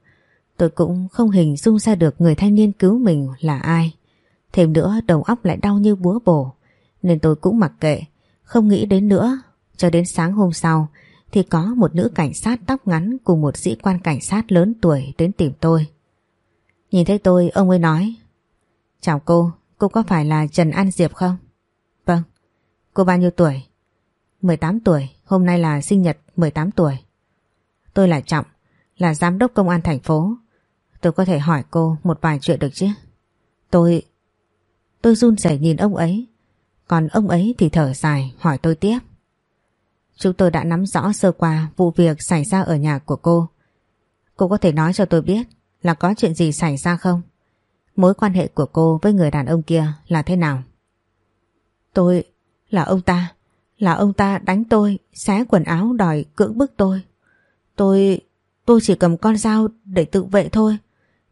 tôi cũng không hình dung ra được người thanh niên cứu mình là ai. Thêm nữa đầu óc lại đau như búa bổ nên tôi cũng mặc kệ, không nghĩ đến nữa. Cho đến sáng hôm sau thì có một nữ cảnh sát tóc ngắn cùng một sĩ quan cảnh sát lớn tuổi đến tìm tôi. Nhìn thấy tôi ông ấy nói Chào cô, cô có phải là Trần An Diệp không? Vâng. Cô bao nhiêu tuổi? 18 tuổi, hôm nay là sinh nhật 18 tuổi. Tôi là Trọng, là giám đốc công an thành phố. Tôi có thể hỏi cô một vài chuyện được chứ? Tôi... Tôi run rẩy nhìn ông ấy. Còn ông ấy thì thở dài hỏi tôi tiếp. Chúng tôi đã nắm rõ sơ qua vụ việc xảy ra ở nhà của cô. Cô có thể nói cho tôi biết là có chuyện gì xảy ra không? Mối quan hệ của cô với người đàn ông kia là thế nào? Tôi là ông ta, là ông ta đánh tôi, xé quần áo đòi cưỡng bức tôi. Tôi, tôi chỉ cầm con dao để tự vệ thôi,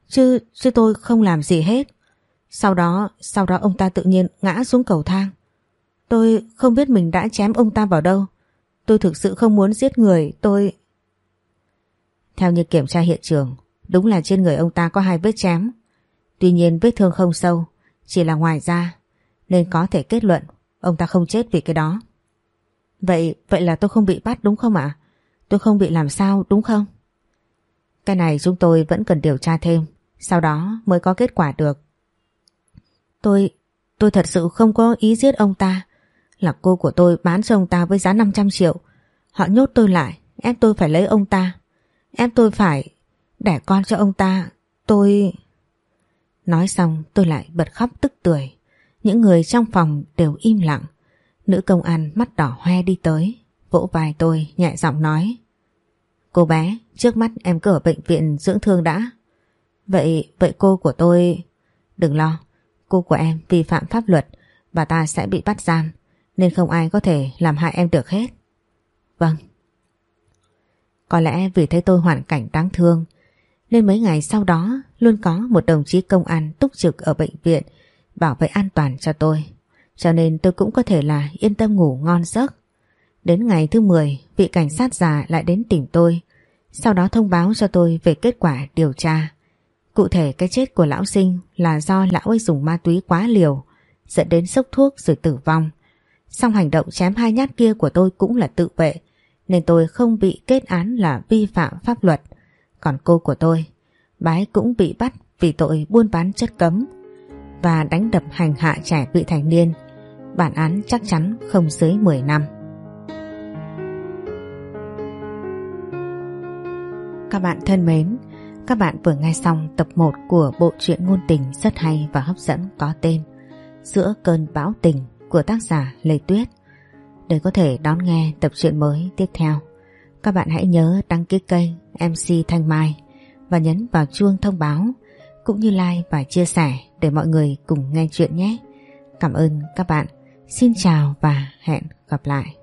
chứ, chứ tôi không làm gì hết. Sau đó, sau đó ông ta tự nhiên ngã xuống cầu thang. Tôi không biết mình đã chém ông ta vào đâu. Tôi thực sự không muốn giết người, tôi... Theo như kiểm tra hiện trường, đúng là trên người ông ta có hai vết chém. Tuy nhiên vết thương không sâu, chỉ là ngoài da, nên có thể kết luận ông ta không chết vì cái đó. Vậy, vậy là tôi không bị bắt đúng không ạ? Tôi không bị làm sao đúng không? Cái này chúng tôi vẫn cần điều tra thêm, sau đó mới có kết quả được. Tôi, tôi thật sự không có ý giết ông ta. Là cô của tôi bán cho ông ta với giá 500 triệu. Họ nhốt tôi lại, ép tôi phải lấy ông ta. Ép tôi phải đẻ con cho ông ta. Tôi... Nói xong tôi lại bật khóc tức tuổi. Những người trong phòng đều im lặng. Nữ công an mắt đỏ hoe đi tới. Vỗ vai tôi nhẹ giọng nói. Cô bé, trước mắt em cứ ở bệnh viện dưỡng thương đã. Vậy, vậy cô của tôi... Đừng lo, cô của em vi phạm pháp luật bà ta sẽ bị bắt giam. nên không ai có thể làm hại em được hết. Vâng. Có lẽ vì thấy tôi hoàn cảnh đáng thương nên mấy ngày sau đó luôn có một đồng chí công an túc trực ở bệnh viện bảo vệ an toàn cho tôi. Cho nên tôi cũng có thể là yên tâm ngủ ngon giấc. Đến ngày thứ 10, vị cảnh sát già lại đến tìm tôi. Sau đó thông báo cho tôi về kết quả điều tra. Cụ thể cái chết của lão sinh là do lão ấy dùng ma túy quá liều, dẫn đến sốc thuốc rồi tử vong. Song hành động chém hai nhát kia của tôi cũng là tự vệ, nên tôi không bị kết án là vi phạm pháp luật. Còn cô của tôi, bái cũng bị bắt vì tội buôn bán chất cấm và đánh đập hành hạ trẻ vị thành niên. Bản án chắc chắn không dưới 10 năm. Các bạn thân mến, các bạn vừa nghe xong tập 1 của bộ truyện ngôn tình rất hay và hấp dẫn có tên Giữa cơn bão tình của tác giả Lê Tuyết. Để có thể đón nghe tập truyện mới tiếp theo, các bạn hãy nhớ đăng ký kênh MC Thanh Mai và nhấn vào chuông thông báo cũng như like và chia sẻ để mọi người cùng nghe chuyện nhé. Cảm ơn các bạn. Xin chào và hẹn gặp lại.